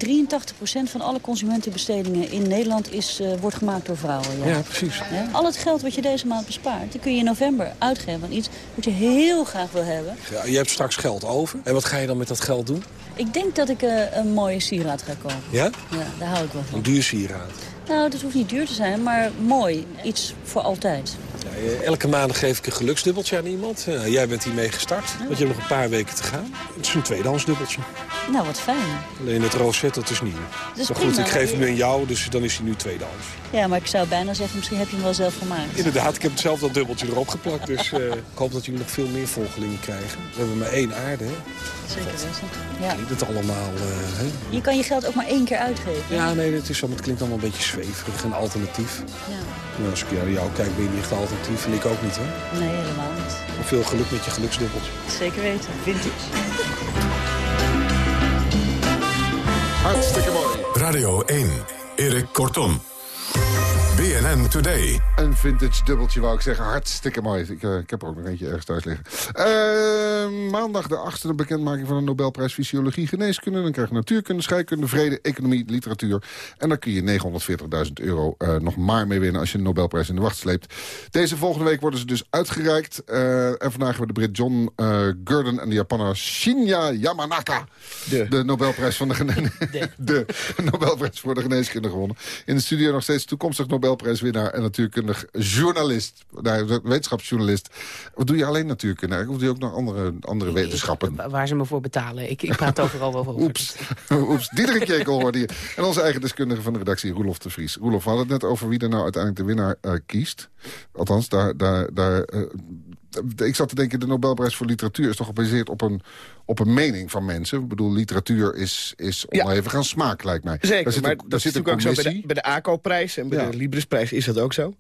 van alle consumentenbestedingen in Nederland is, uh, wordt gemaakt door vrouwen. Ja, ja precies. Ja? Al het geld wat je deze maand bespaart, die kun je in november uitgeven aan iets wat je heel graag wil hebben. Ja, je hebt straks geld over. En wat ga je dan met dat geld doen? Ik denk dat ik uh, een mooie sieraad ga kopen. Ja? Ja, daar hou ik wel van. Een duur sieraad? Nou, dat hoeft niet duur te zijn, maar mooi. Iets voor altijd. Eh, Elke maand geef ik een geluksdubbeltje aan iemand. Eh, jij bent hiermee gestart, want je hebt nog een paar weken te gaan. Het is een tweedehands dubbeltje. Nou, wat fijn. Alleen het rooset, dat is nieuw. is maar goed, prima, ik geef hem aan jou, dus dan is hij nu tweedehands. Ja, maar ik zou bijna zeggen, misschien heb je hem wel zelf gemaakt. Inderdaad, ik heb het zelf dat dubbeltje erop geplakt. Dus eh, ik hoop dat jullie nog veel meer volgelingen krijgen. We hebben maar één aarde, hè. Zeker weten. Ja. Klinkt het allemaal, hè? Je kan je geld ook maar één keer uitgeven. Ja, nee, het, is het klinkt allemaal een beetje zweverig en alternatief. Ja. Maar als ik naar jou kijk, ben je niet echt alternatief. En ik ook niet, hè. Nee, helemaal niet. Veel geluk met je geluksdubbeltje. Zeker weten. Vintage. Hartstikke mooi. Radio 1, Erik Kortom. BNN Today. Een vintage dubbeltje wou ik zeggen. Hartstikke mooi. Ik, eh, ik heb er ook nog eentje ergens thuis liggen. Eh, maandag de 8e de bekendmaking van de Nobelprijs Fysiologie Geneeskunde. Dan krijg je natuurkunde, scheikunde, vrede, economie, literatuur. En dan kun je 940.000 euro eh, nog maar mee winnen als je de Nobelprijs in de wacht sleept. Deze volgende week worden ze dus uitgereikt. Eh, en vandaag hebben de Brit John eh Gurdon en de Japaner Shinya Yamanaka... De, Nobelprijs van de, gene- *laughs* de Nobelprijs voor de geneeskunde gewonnen. In de studio nog steeds toekomstig Nobelprijswinnaar en natuurkundig journalist. Nou, wetenschapsjournalist. Wat doe je alleen natuurkunde eigenlijk? Of doe je ook nog andere, andere wetenschappen? Wa- Waar ze me voor betalen. Ik, ik praat overal wel over. Oeps. *laughs* Oeps. Diederik Jekel hoorde hier. En onze eigen deskundige van de redactie, Roelof de Vries. Roelof, we hadden het net over wie er nou uiteindelijk de winnaar eh, kiest. Althans, daar... daar, daar eh, ik zat te denken, de Nobelprijs voor literatuur is toch gebaseerd op een, op een mening van mensen. Ik bedoel, literatuur is, is onderhevig aan smaak, lijkt mij. Zeker, Daar zit maar een- dat daar is zit een natuurlijk ook zo bij de, bij de ACO-prijs en bij Ja. de Librisprijs is dat ook zo.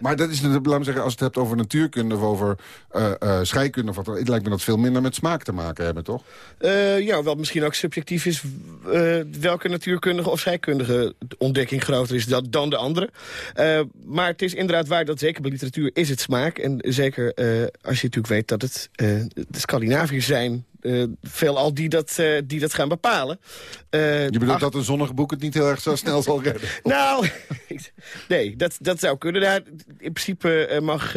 Maar dat is, laat me zeggen, als je het hebt over natuurkunde of over eh, eh, scheikunde... Of wat, dan- het lijkt me dat veel minder met smaak te maken hebben, toch? Eh, ja, wat misschien ook subjectief is... welke natuurkundige of scheikundige ontdekking groter is dan, dan de andere. Maar het is inderdaad waar dat zeker bij literatuur is het smaak. En zeker als je natuurlijk weet dat het eh, de Scandinaviërs zijn... eh veelal die dat, eh, die dat gaan bepalen. Je bedoelt ach- dat een zonnig boek het niet heel erg zo snel zal redden? *laughs* Nou, *laughs* nee, dat, dat zou kunnen. Daar, in principe mag,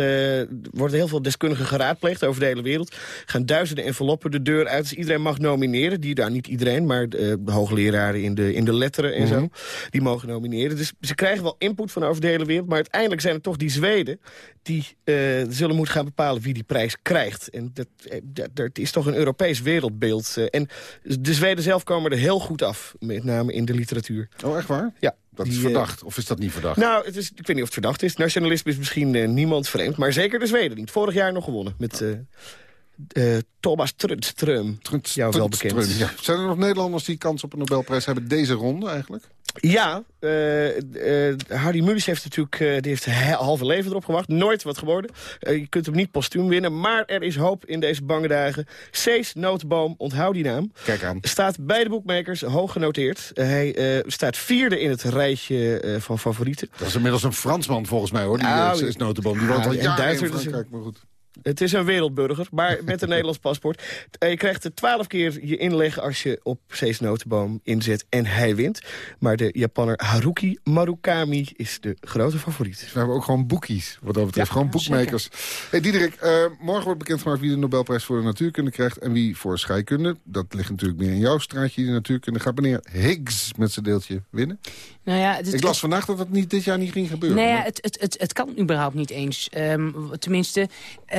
worden heel veel deskundigen geraadpleegd over de hele wereld. Er gaan duizenden enveloppen de deur uit. Dus iedereen mag nomineren. Die daar niet iedereen, maar de hoogleraren in de, in de letteren en zo. Die mogen nomineren. Dus ze krijgen wel input van over de hele wereld. Maar uiteindelijk zijn het toch die Zweden... die eh, zullen moeten gaan bepalen wie die prijs krijgt. En dat, eh, dat, dat is toch een Europees wereldbeeld. eh. en de Zweden zelf komen er heel goed af. Met name in de literatuur. Oh, echt waar? Ja. Dat is verdacht, of is dat niet verdacht? Nou, het is, ik weet niet of het verdacht is. Nationalisme is misschien niemand vreemd. Maar zeker de Zweden niet. Vorig jaar nog gewonnen. Met Thomas Trundström. Jou wel bekend. Ja. Zijn er nog Nederlanders die kans op een Nobelprijs hebben deze ronde eigenlijk? Ja, eh, eh, Harry Mulisch heeft natuurlijk eh, die heeft he- halve leven erop gewacht. Nooit wat geworden. Je kunt hem niet postuum winnen. Maar er is hoop in deze bange dagen. Cees Notenboom, onthoud die naam. Kijk aan. Staat bij de boekmakers hoog genoteerd. Hij staat vierde in het rijtje van favorieten. Dat is inmiddels een Fransman volgens mij hoor, die Nou, uh, is notenboom. Die woont al en jaren in dus- Frankrijk, maar goed. Het is een wereldburger, maar met een *laughs* Nederlands paspoort. Eh, Je krijgt er twaalf keer je inleg als je op Cees Notenboom inzet en hij wint. Maar de Japanner Haruki Marukami is de grote favoriet. We hebben ook gewoon boekies, wat dat betreft. Ja, gewoon boekmakers. Hey Diederik, eh, morgen wordt bekendgemaakt wie de Nobelprijs voor de natuurkunde krijgt... en wie voor scheikunde. Dat ligt natuurlijk meer in jouw straatje, die natuurkunde. Gaat meneer Higgs met zijn deeltje winnen? Nou ja, het, Ik las vandaag dat dat niet, dit jaar niet ging gebeuren. Nee, ja, maar- het, het, het, het kan überhaupt niet eens. Ehm, tenminste,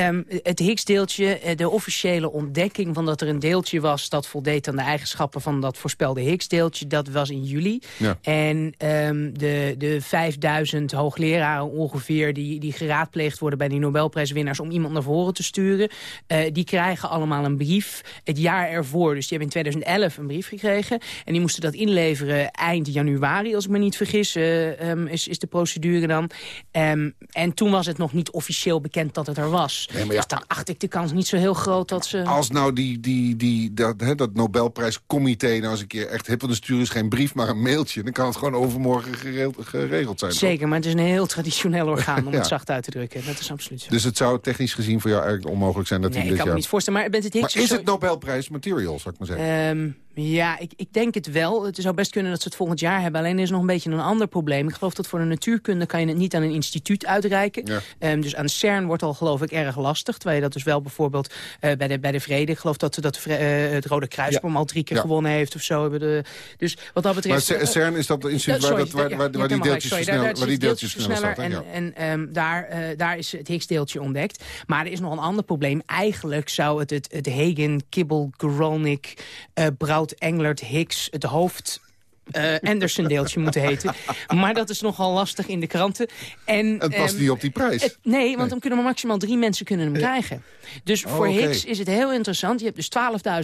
ehm, het Higgs-deeltje, eh, de officiële ontdekking van dat er een deeltje was... dat voldeed aan de eigenschappen van dat voorspelde Higgs-deeltje, dat was in juli. Ja. En ehm, de, de 5000 hoogleraren ongeveer die, die geraadpleegd worden... bij die Nobelprijswinnaars om iemand naar voren te sturen... eh, die krijgen allemaal een brief het jaar ervoor. Dus die hebben in 2011 een brief gekregen. En die moesten dat inleveren eind januari, als ik me niet vergis, eh, ehm, is, is de procedure dan. En toen was het nog niet officieel bekend dat het er was. Nee, maar ja. Dus dan acht ik de kans niet zo heel groot dat ze... Als nou die, die, die, dat, hè, dat Nobelprijscomité nou eens een keer echt hip... dan sturen ze geen brief, maar een mailtje... dan kan het gewoon overmorgen geregeld, zijn. toch? Zeker, maar het is een heel traditioneel *laughs* orgaan om Ja. het zacht uit te drukken. Dat is absoluut zo. Dus het zou technisch gezien voor jou eigenlijk onmogelijk zijn... dat nee, hij ik dit kan me jaar... niet voorstellen. Maar, met het Maar is zo- het Nobelprijs material, zou ik maar zeggen? Ehm, Ja, ik, ik denk het wel. Het zou best kunnen dat ze het volgend jaar hebben. Alleen er is nog een beetje een ander probleem. Ik geloof dat voor de natuurkunde kan je het niet aan een instituut uitreiken. Ehm, dus aan CERN wordt al geloof ik erg lastig. Terwijl je dat dus wel bijvoorbeeld uh, bij, de, bij de Vrede... Ik geloof dat, dat uh, het Rode Kruis ja. al drie keer ja. gewonnen heeft of zo. De, dus wat dat betreft... Maar CERN is dat instituut waar, dat, waar, waar, waar die deeltjes versneller, waar die deeltjes versneller En, en um, daar, uh, daar is het Higgs-deeltje ontdekt. Maar er is nog een ander probleem. Eigenlijk zou het het, het Hagen-Kibbel-Grolnik... Uh, Brout-Englert-Higgs, het hoofd uh, Anderson-deeltje moeten heten. Maar dat is nogal lastig in de kranten. En, het past um, niet op die prijs. Het, nee, want nee. dan kunnen we maximaal drie mensen kunnen hem krijgen. Dus oh, voor okay. Higgs is het heel interessant. Je hebt dus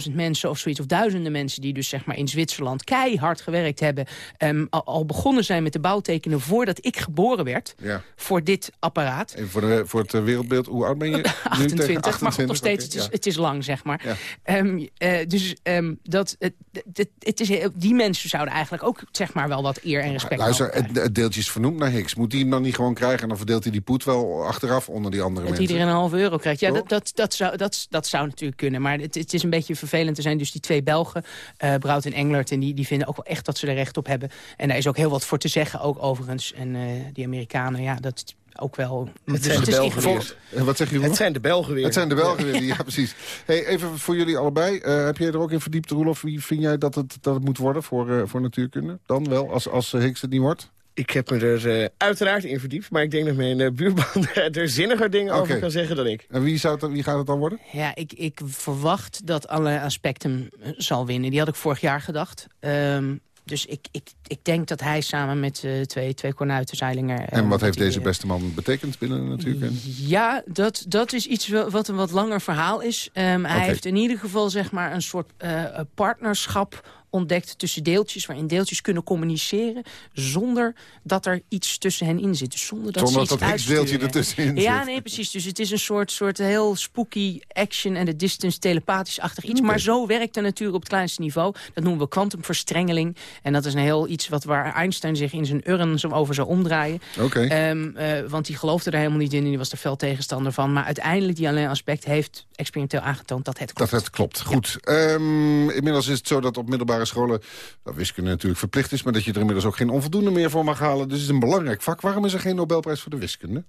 12.000 mensen of zoiets, of duizenden mensen... die dus zeg maar in Zwitserland keihard gewerkt hebben. Um, al, al, begonnen zijn met de bouwtekenen voordat ik geboren werd. Ja. Voor dit apparaat. Voor, de, voor het wereldbeeld, hoe oud ben je? 28, 28 maar goed, nog steeds, okay, het, is, ja. het is lang, zeg maar. Ja. Um, uh, dus dat, het, het, het is, die mensen zouden eigenlijk ook zeg maar wel wat eer en respect Luister, het, het, deeltje is vernoemd naar Higgs. Moet hij hem dan niet gewoon krijgen en dan verdeelt hij die poet wel achteraf onder die andere dat mensen? Dat iedereen een half euro krijgt. Ja, dat, dat, dat, zou, dat, dat zou natuurlijk kunnen. Maar het, het is een beetje vervelend. Er zijn dus die twee Belgen, uh, Brout en Englert... en die, die vinden ook wel echt dat ze er recht op hebben. En daar is ook heel wat voor te zeggen ook overigens. En uh, die Amerikanen, ja, dat ook wel... Het zijn dus de Belgen weer. Wat zeg je, Het zijn de Belgen weer. Het zijn de Belgen weer, ja precies. Hey, even voor jullie allebei. Uh, heb jij er ook in verdiept, Roelof? Wie vind jij dat het, dat het moet worden voor, uh, voor natuurkunde? Dan wel, als, als Higgs het niet wordt? Ik heb me er uh, uiteraard in verdiept. Maar ik denk dat mijn uh, buurman *laughs* er zinniger dingen okay. over kan zeggen dan ik. En wie, zou het, wie gaat het dan worden? Ja, ik, ik verwacht dat alle aspecten zal winnen. Die had ik vorig jaar gedacht. Um, dus ik, ik, ik denk dat hij samen met uh, twee, twee kornuiten Zeilinger... Uh, en wat heeft deze beste man betekend binnen natuurlijk? Ja, dat, dat is iets wat een wat langer verhaal is. Um, hij okay. heeft in ieder geval zeg maar, een soort uh, partnerschap ontdekt tussen deeltjes... waarin deeltjes kunnen communiceren zonder dat er iets tussen hen in zit. Dus zonder dat zonder ze dat iets deeltje ertussenin Ja, nee, precies. Dus het is een soort, soort heel spooky action en de distance telepathisch-achtig iets. Okay. Maar zo werkt de natuur op het kleinste niveau. Dat noemen we kwantumverstrengeling. En dat is een heel iets wat waar Einstein zich in zijn urn zo over zou omdraaien. Okay. Um, uh, want die geloofde er helemaal niet in en die was er fel tegenstander van. Maar uiteindelijk, die alleen aspect heeft experimenteel aangetoond dat het klopt. Dat het klopt, goed. Ja. Um, inmiddels is het zo dat op middelbare scholen dat wiskunde natuurlijk verplicht is... maar dat je er inmiddels ook geen onvoldoende meer voor mag halen. Dus is een belangrijk vak. Waarom is er geen Nobelprijs voor de wiskunde?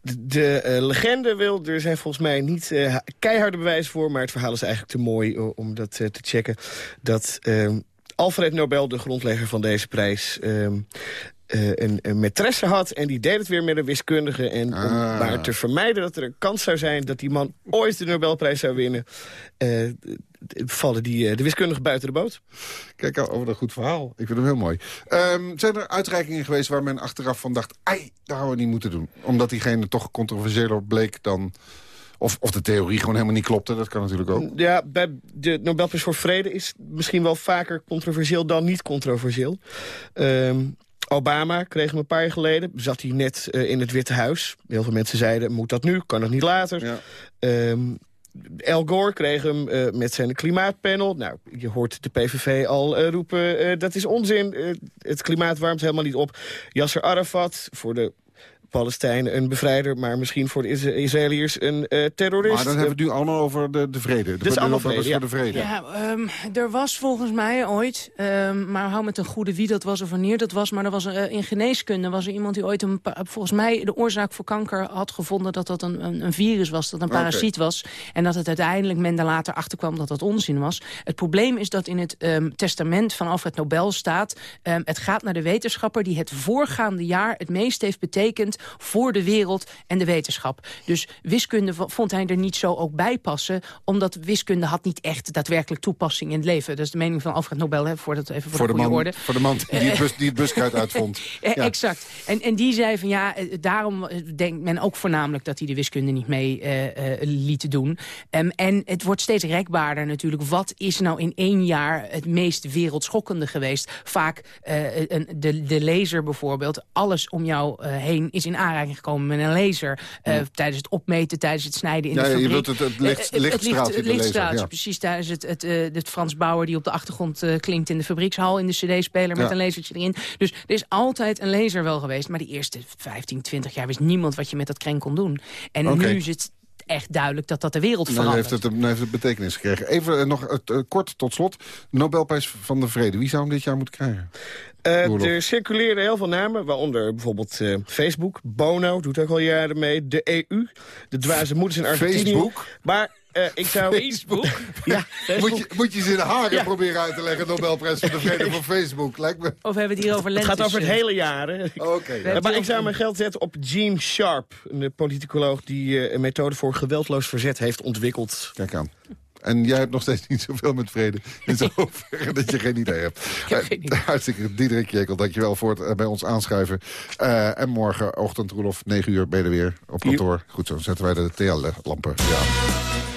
De, de uh, legende wil, er zijn volgens mij niet uh, keiharde bewijzen voor... maar het verhaal is eigenlijk te mooi uh, om dat te checken. Dat Alfred Nobel, de grondlegger van deze prijs... Uh, een, een maîtresse had. En die deed het weer met een wiskundige. En ah. om maar te vermijden dat er een kans zou zijn... dat die man ooit de Nobelprijs zou winnen... Uh, vallen die, uh, de wiskundige buiten de boot. Kijk, oh, wat een goed verhaal. Ik vind hem heel mooi. Um, zijn er uitreikingen geweest waar men achteraf van dacht... ai, dat hadden we niet moeten doen. Omdat diegene toch controversiëler bleek dan... Of, of de theorie gewoon helemaal niet klopte, dat kan natuurlijk ook. Ja, bij de Nobelprijs voor Vrede is misschien wel vaker controversieel dan niet controversieel. Um, Obama kreeg hem een paar jaar geleden. Zat hij net uh, in het Witte Huis. Heel veel mensen zeiden, moet dat nu? Kan dat niet later? Ja. Um, Al Gore kreeg hem uh, met zijn klimaatpanel. Nou, je hoort de PVV al uh, roepen, uh, dat is onzin. het klimaat warmt helemaal niet op. Yasser Arafat voor de Palestijnen een bevrijder... maar misschien voor de Israëliërs een uh, terrorist. Maar dan hebben we het nu allemaal over de, de vrede. Dat is allemaal vrede, ja. de vrede. Ja, um, er was volgens mij ooit... Um, maar hou met een goede wie dat was of wanneer dat was... maar er was uh, in geneeskunde was er iemand die ooit... Een, volgens mij de oorzaak voor kanker had gevonden... dat dat een, een, een virus was, dat een parasiet okay. was... en dat het uiteindelijk men daar later achterkwam dat dat onzin was. Het probleem is dat in het um, testament van Alfred Nobel staat... het gaat naar de wetenschapper die het voorgaande jaar... het meest heeft betekend voor de wereld en de wetenschap. Dus wiskunde vond hij er niet zo ook bij passen... omdat wiskunde had niet echt daadwerkelijk toepassing in het leven. Dat is de mening van Alfred Nobel, hè, voor dat even voor, voor de, de man, orde. Voor de man die het, bus, die het buskruid uitvond. *laughs* ja. Exact. En, en die zei van ja, daarom denkt men ook voornamelijk... dat hij de wiskunde niet mee uh, liet doen. Um, en het wordt steeds rekbaarder natuurlijk. Wat is nou in één jaar het meest wereldschokkende geweest? Vaak uh, een, de, de laser bijvoorbeeld. Alles om jou heen is in aanraking gekomen met een laser. Uh, ja. Tijdens het opmeten, tijdens het snijden in ja, de fabriek. Je wilt het, het, licht, het, lichtstraaltje, het lichtstraaltje ja. precies. Tijdens het, het, het Frans Bauer die op de achtergrond klinkt in de fabriekshal... in de cd-speler met een lasertje erin. Dus er is altijd een laser wel geweest. Maar die eerste 15, 20 jaar wist niemand wat je met dat krenk kon doen. En okay. nu zit echt duidelijk dat dat de wereld Dan verandert. heeft het, heeft het betekenis gekregen. Even eh, nog uh, kort tot slot. Nobelprijs van de Vrede. Wie zou hem dit jaar moeten krijgen? Uh, er circuleren heel veel namen, waaronder bijvoorbeeld uh, Facebook. Bono doet ook al jaren mee. De EU. De dwaze moeders in Argentinië. Facebook? Maar uh, ik zou... Facebook? *laughs* ja, Facebook. Moet, je, moet je ze in de haren ja. proberen uit te leggen, Nobelprijs van de *laughs* Vrede van Facebook. Lijkt me... Of hebben we het hier over lentes? Het gaat over het hele jaar, *laughs* hè? Oké. Okay, ja. Maar ik zou mijn geld zetten op Gene Sharp. Een politicoloog die een methode voor geweldloos verzet heeft ontwikkeld. Kijk aan. En jij hebt nog steeds *laughs* niet zoveel met vrede. In zoverre *laughs* dat je geen idee hebt. Uh, hartstikke, Diederik Jekel, dankjewel voor het uh, bij ons aanschuiven. Uh, en morgenochtend, Roelof, 9 uur ben je er weer op kantoor. Goed zo, zetten wij de TL-lampen ja. ooit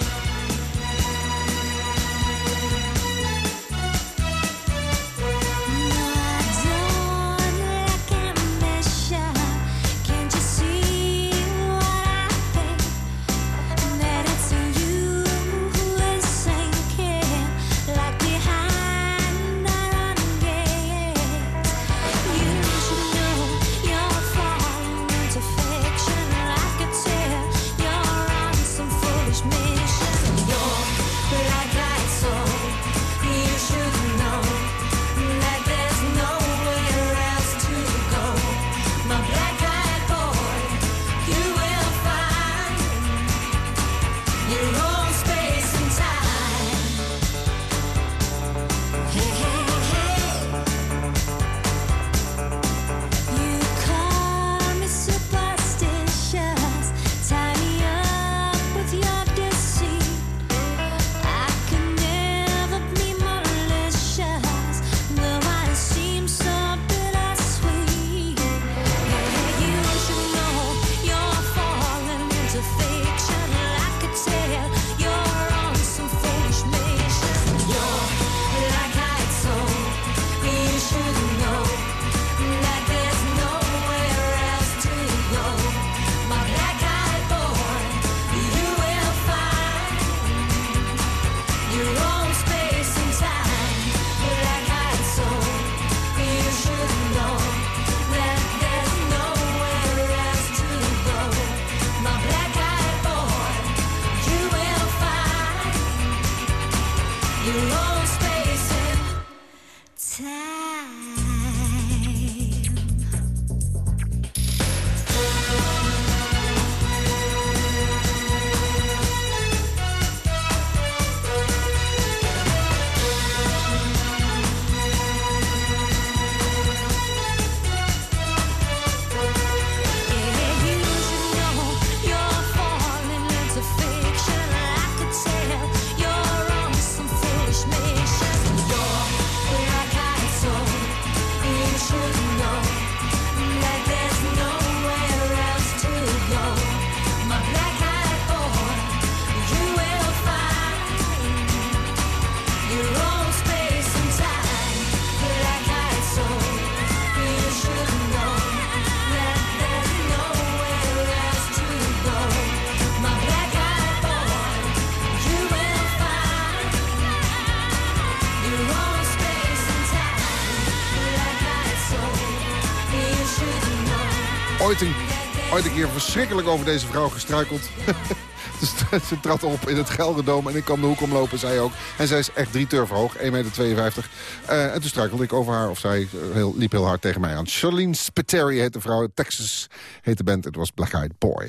ooit een keer verschrikkelijk over deze vrouw gestruikeld. *laughs* ze trad op in het Gelderdoom en ik kwam de hoek omlopen, zij ook. En zij is echt drie turven hoog, 1,52 meter. Uh, en toen struikelde ik over haar, of zij heel, liep heel hard tegen mij aan. Charlene Spiteri heet de vrouw, Texas heet de band. Het was Black Eyed Boy.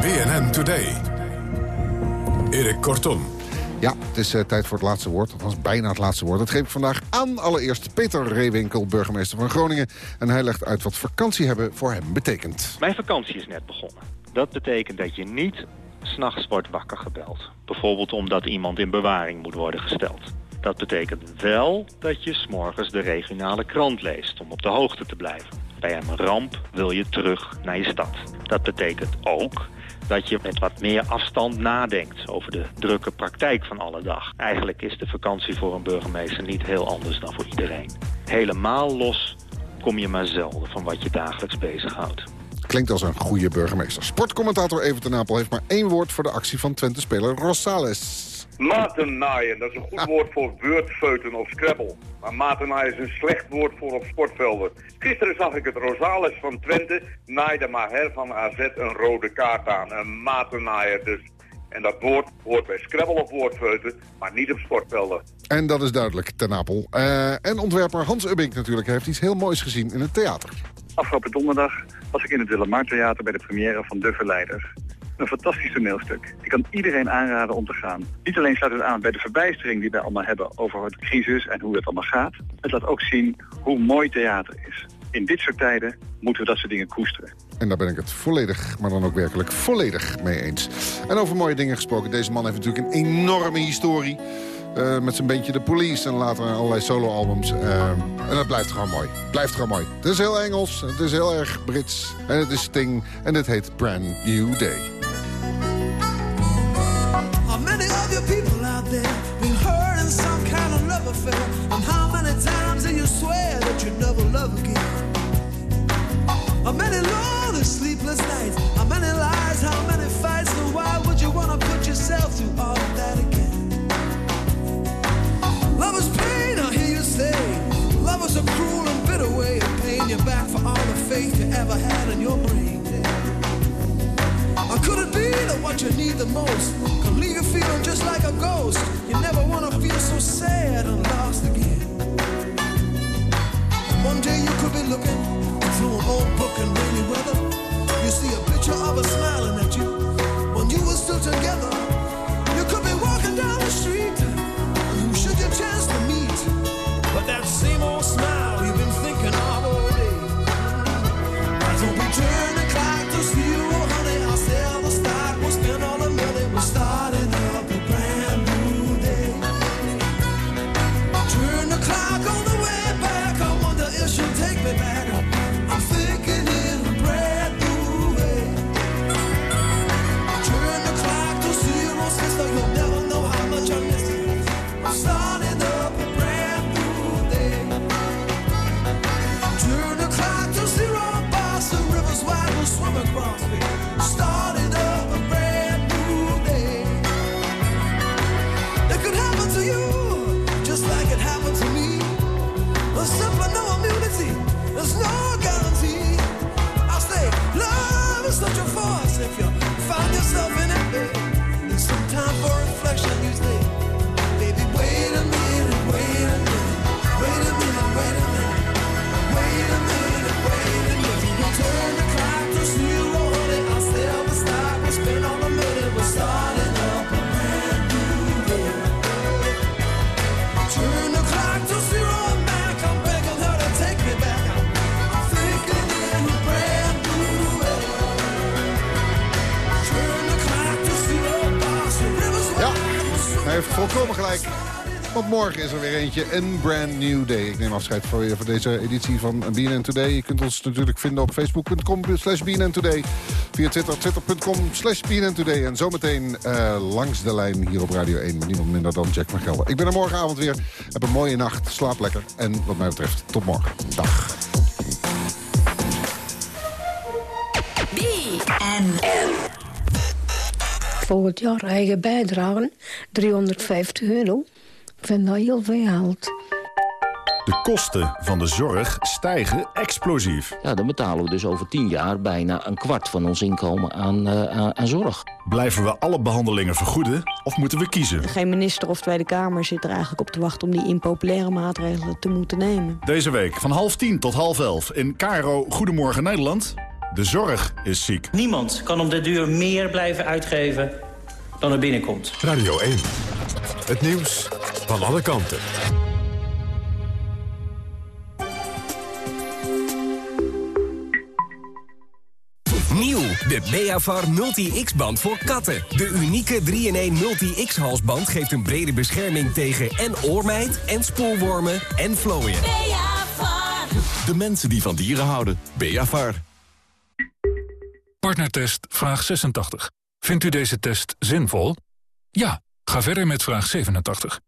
BNN Today. Erik Kortom. Ja, het is uh, tijd voor het laatste woord. Althans, bijna het laatste woord. Dat geef ik vandaag aan allereerst Peter Reewinkel, burgemeester van Groningen. En hij legt uit wat vakantie hebben voor hem betekent. Mijn vakantie is net begonnen. Dat betekent dat je niet s'nachts wordt wakker gebeld. Bijvoorbeeld omdat iemand in bewaring moet worden gesteld. Dat betekent wel dat je s'morgens de regionale krant leest om op de hoogte te blijven. Bij een ramp wil je terug naar je stad. Dat betekent ook dat je met wat meer afstand nadenkt over de drukke praktijk van alle dag. Eigenlijk is de vakantie voor een burgemeester niet heel anders dan voor iedereen. Helemaal los kom je maar zelden van wat je dagelijks bezighoudt. Klinkt als een goede burgemeester. Sportcommentator Even ten Napel heeft maar één woord voor de actie van Twente-speler Rosales. Matennaaien, dat is een goed woord voor beurtfeuten of scrabble. Maar matennaaien is een slecht woord voor op sportvelden. Gisteren zag ik het Rosales van Twente, naaide maar her van AZ een rode kaart aan. Een matennaaier dus. En dat woord hoort bij Scrabble of woordfeuten, maar niet op sportvelden. En dat is duidelijk, Ten Apel. Uh, en ontwerper Hans Ubbink natuurlijk heeft iets heel moois gezien in het theater. Afgelopen donderdag was ik in het Willemar Theater bij de première van De Verleiders. Een fantastisch toneelstuk. Ik kan iedereen aanraden om te gaan. Niet alleen sluit het aan bij de verbijstering die wij allemaal hebben over de crisis en hoe het allemaal gaat. Het laat ook zien hoe mooi theater is. In dit soort tijden moeten we dat soort dingen koesteren. En daar ben ik het volledig, maar dan ook werkelijk volledig mee eens. En over mooie dingen gesproken. Deze man heeft natuurlijk een enorme historie. Uh, met zijn bandje The Police en later allerlei soloalbums. Uh, en dat blijft gewoon mooi. Blijft gewoon mooi. Het is heel Engels, het is heel erg Brits. En het is Sting en het heet Brand New Day. People out there been hurt in some kind of love affair? And how many times you swear that you never love again? How many lonely sleepless nights? How many lies? How many fights? So why would you wanna put yourself through all that again? Love is pain, I hear you say. Love is a cruel and bitter way of paying you back for all the faith you ever had in your brain. Be that what you need the most can leave you feeling just like a ghost? You never wanna feel so sad and lost again. One day you could be looking through an old book in rainy weather. You see a picture of her smiling at you morgen is er weer eentje, een brand new day. Ik neem afscheid voor je voor deze editie van BNN Today. Je kunt ons natuurlijk vinden op facebook.com slash BNN Today. Via Twitter, twitter.com slash BNN Today. En zometeen eh, langs de lijn hier op Radio 1 met niemand minder dan Jack van Gelder. Ik ben er morgenavond weer. Heb een mooie nacht. Slaap lekker. En wat mij betreft, tot morgen. Dag. BNN. Volgend jaar eigen bijdragen, 350 euro. Ik vind dat heel veel geld. De kosten van de zorg stijgen explosief. Ja, dan betalen we dus over 10 jaar bijna een kwart van ons inkomen aan, eh, aan, aan zorg. Blijven we alle behandelingen vergoeden of moeten we kiezen? Geen minister of Tweede Kamer zit er eigenlijk op te wachten... om die impopulaire maatregelen te moeten nemen. Deze week van half tien tot half elf in Caro Goedemorgen Nederland. De zorg is ziek. Niemand kan om de duur meer blijven uitgeven dan er binnenkomt. Radio 1. Het nieuws van alle kanten. Nieuw, de Beavar Multi-X-band voor katten. De unieke 3-in-1 Multi-X halsband geeft een brede bescherming tegen en oormijt en spoorwormen en vlooien. Beavar. De mensen die van dieren houden. Beavar. Partnertest vraag 86. Vindt u deze test zinvol? Ja, ga verder met vraag 87.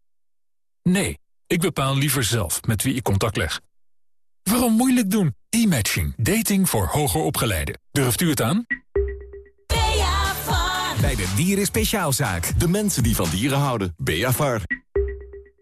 Nee, ik bepaal liever zelf met wie ik contact leg. Waarom moeilijk doen? E-matching. Dating voor hoger opgeleiden. Durft u het aan? Bij de Dieren Speciaalzaak. De mensen die van dieren houden. Beavar.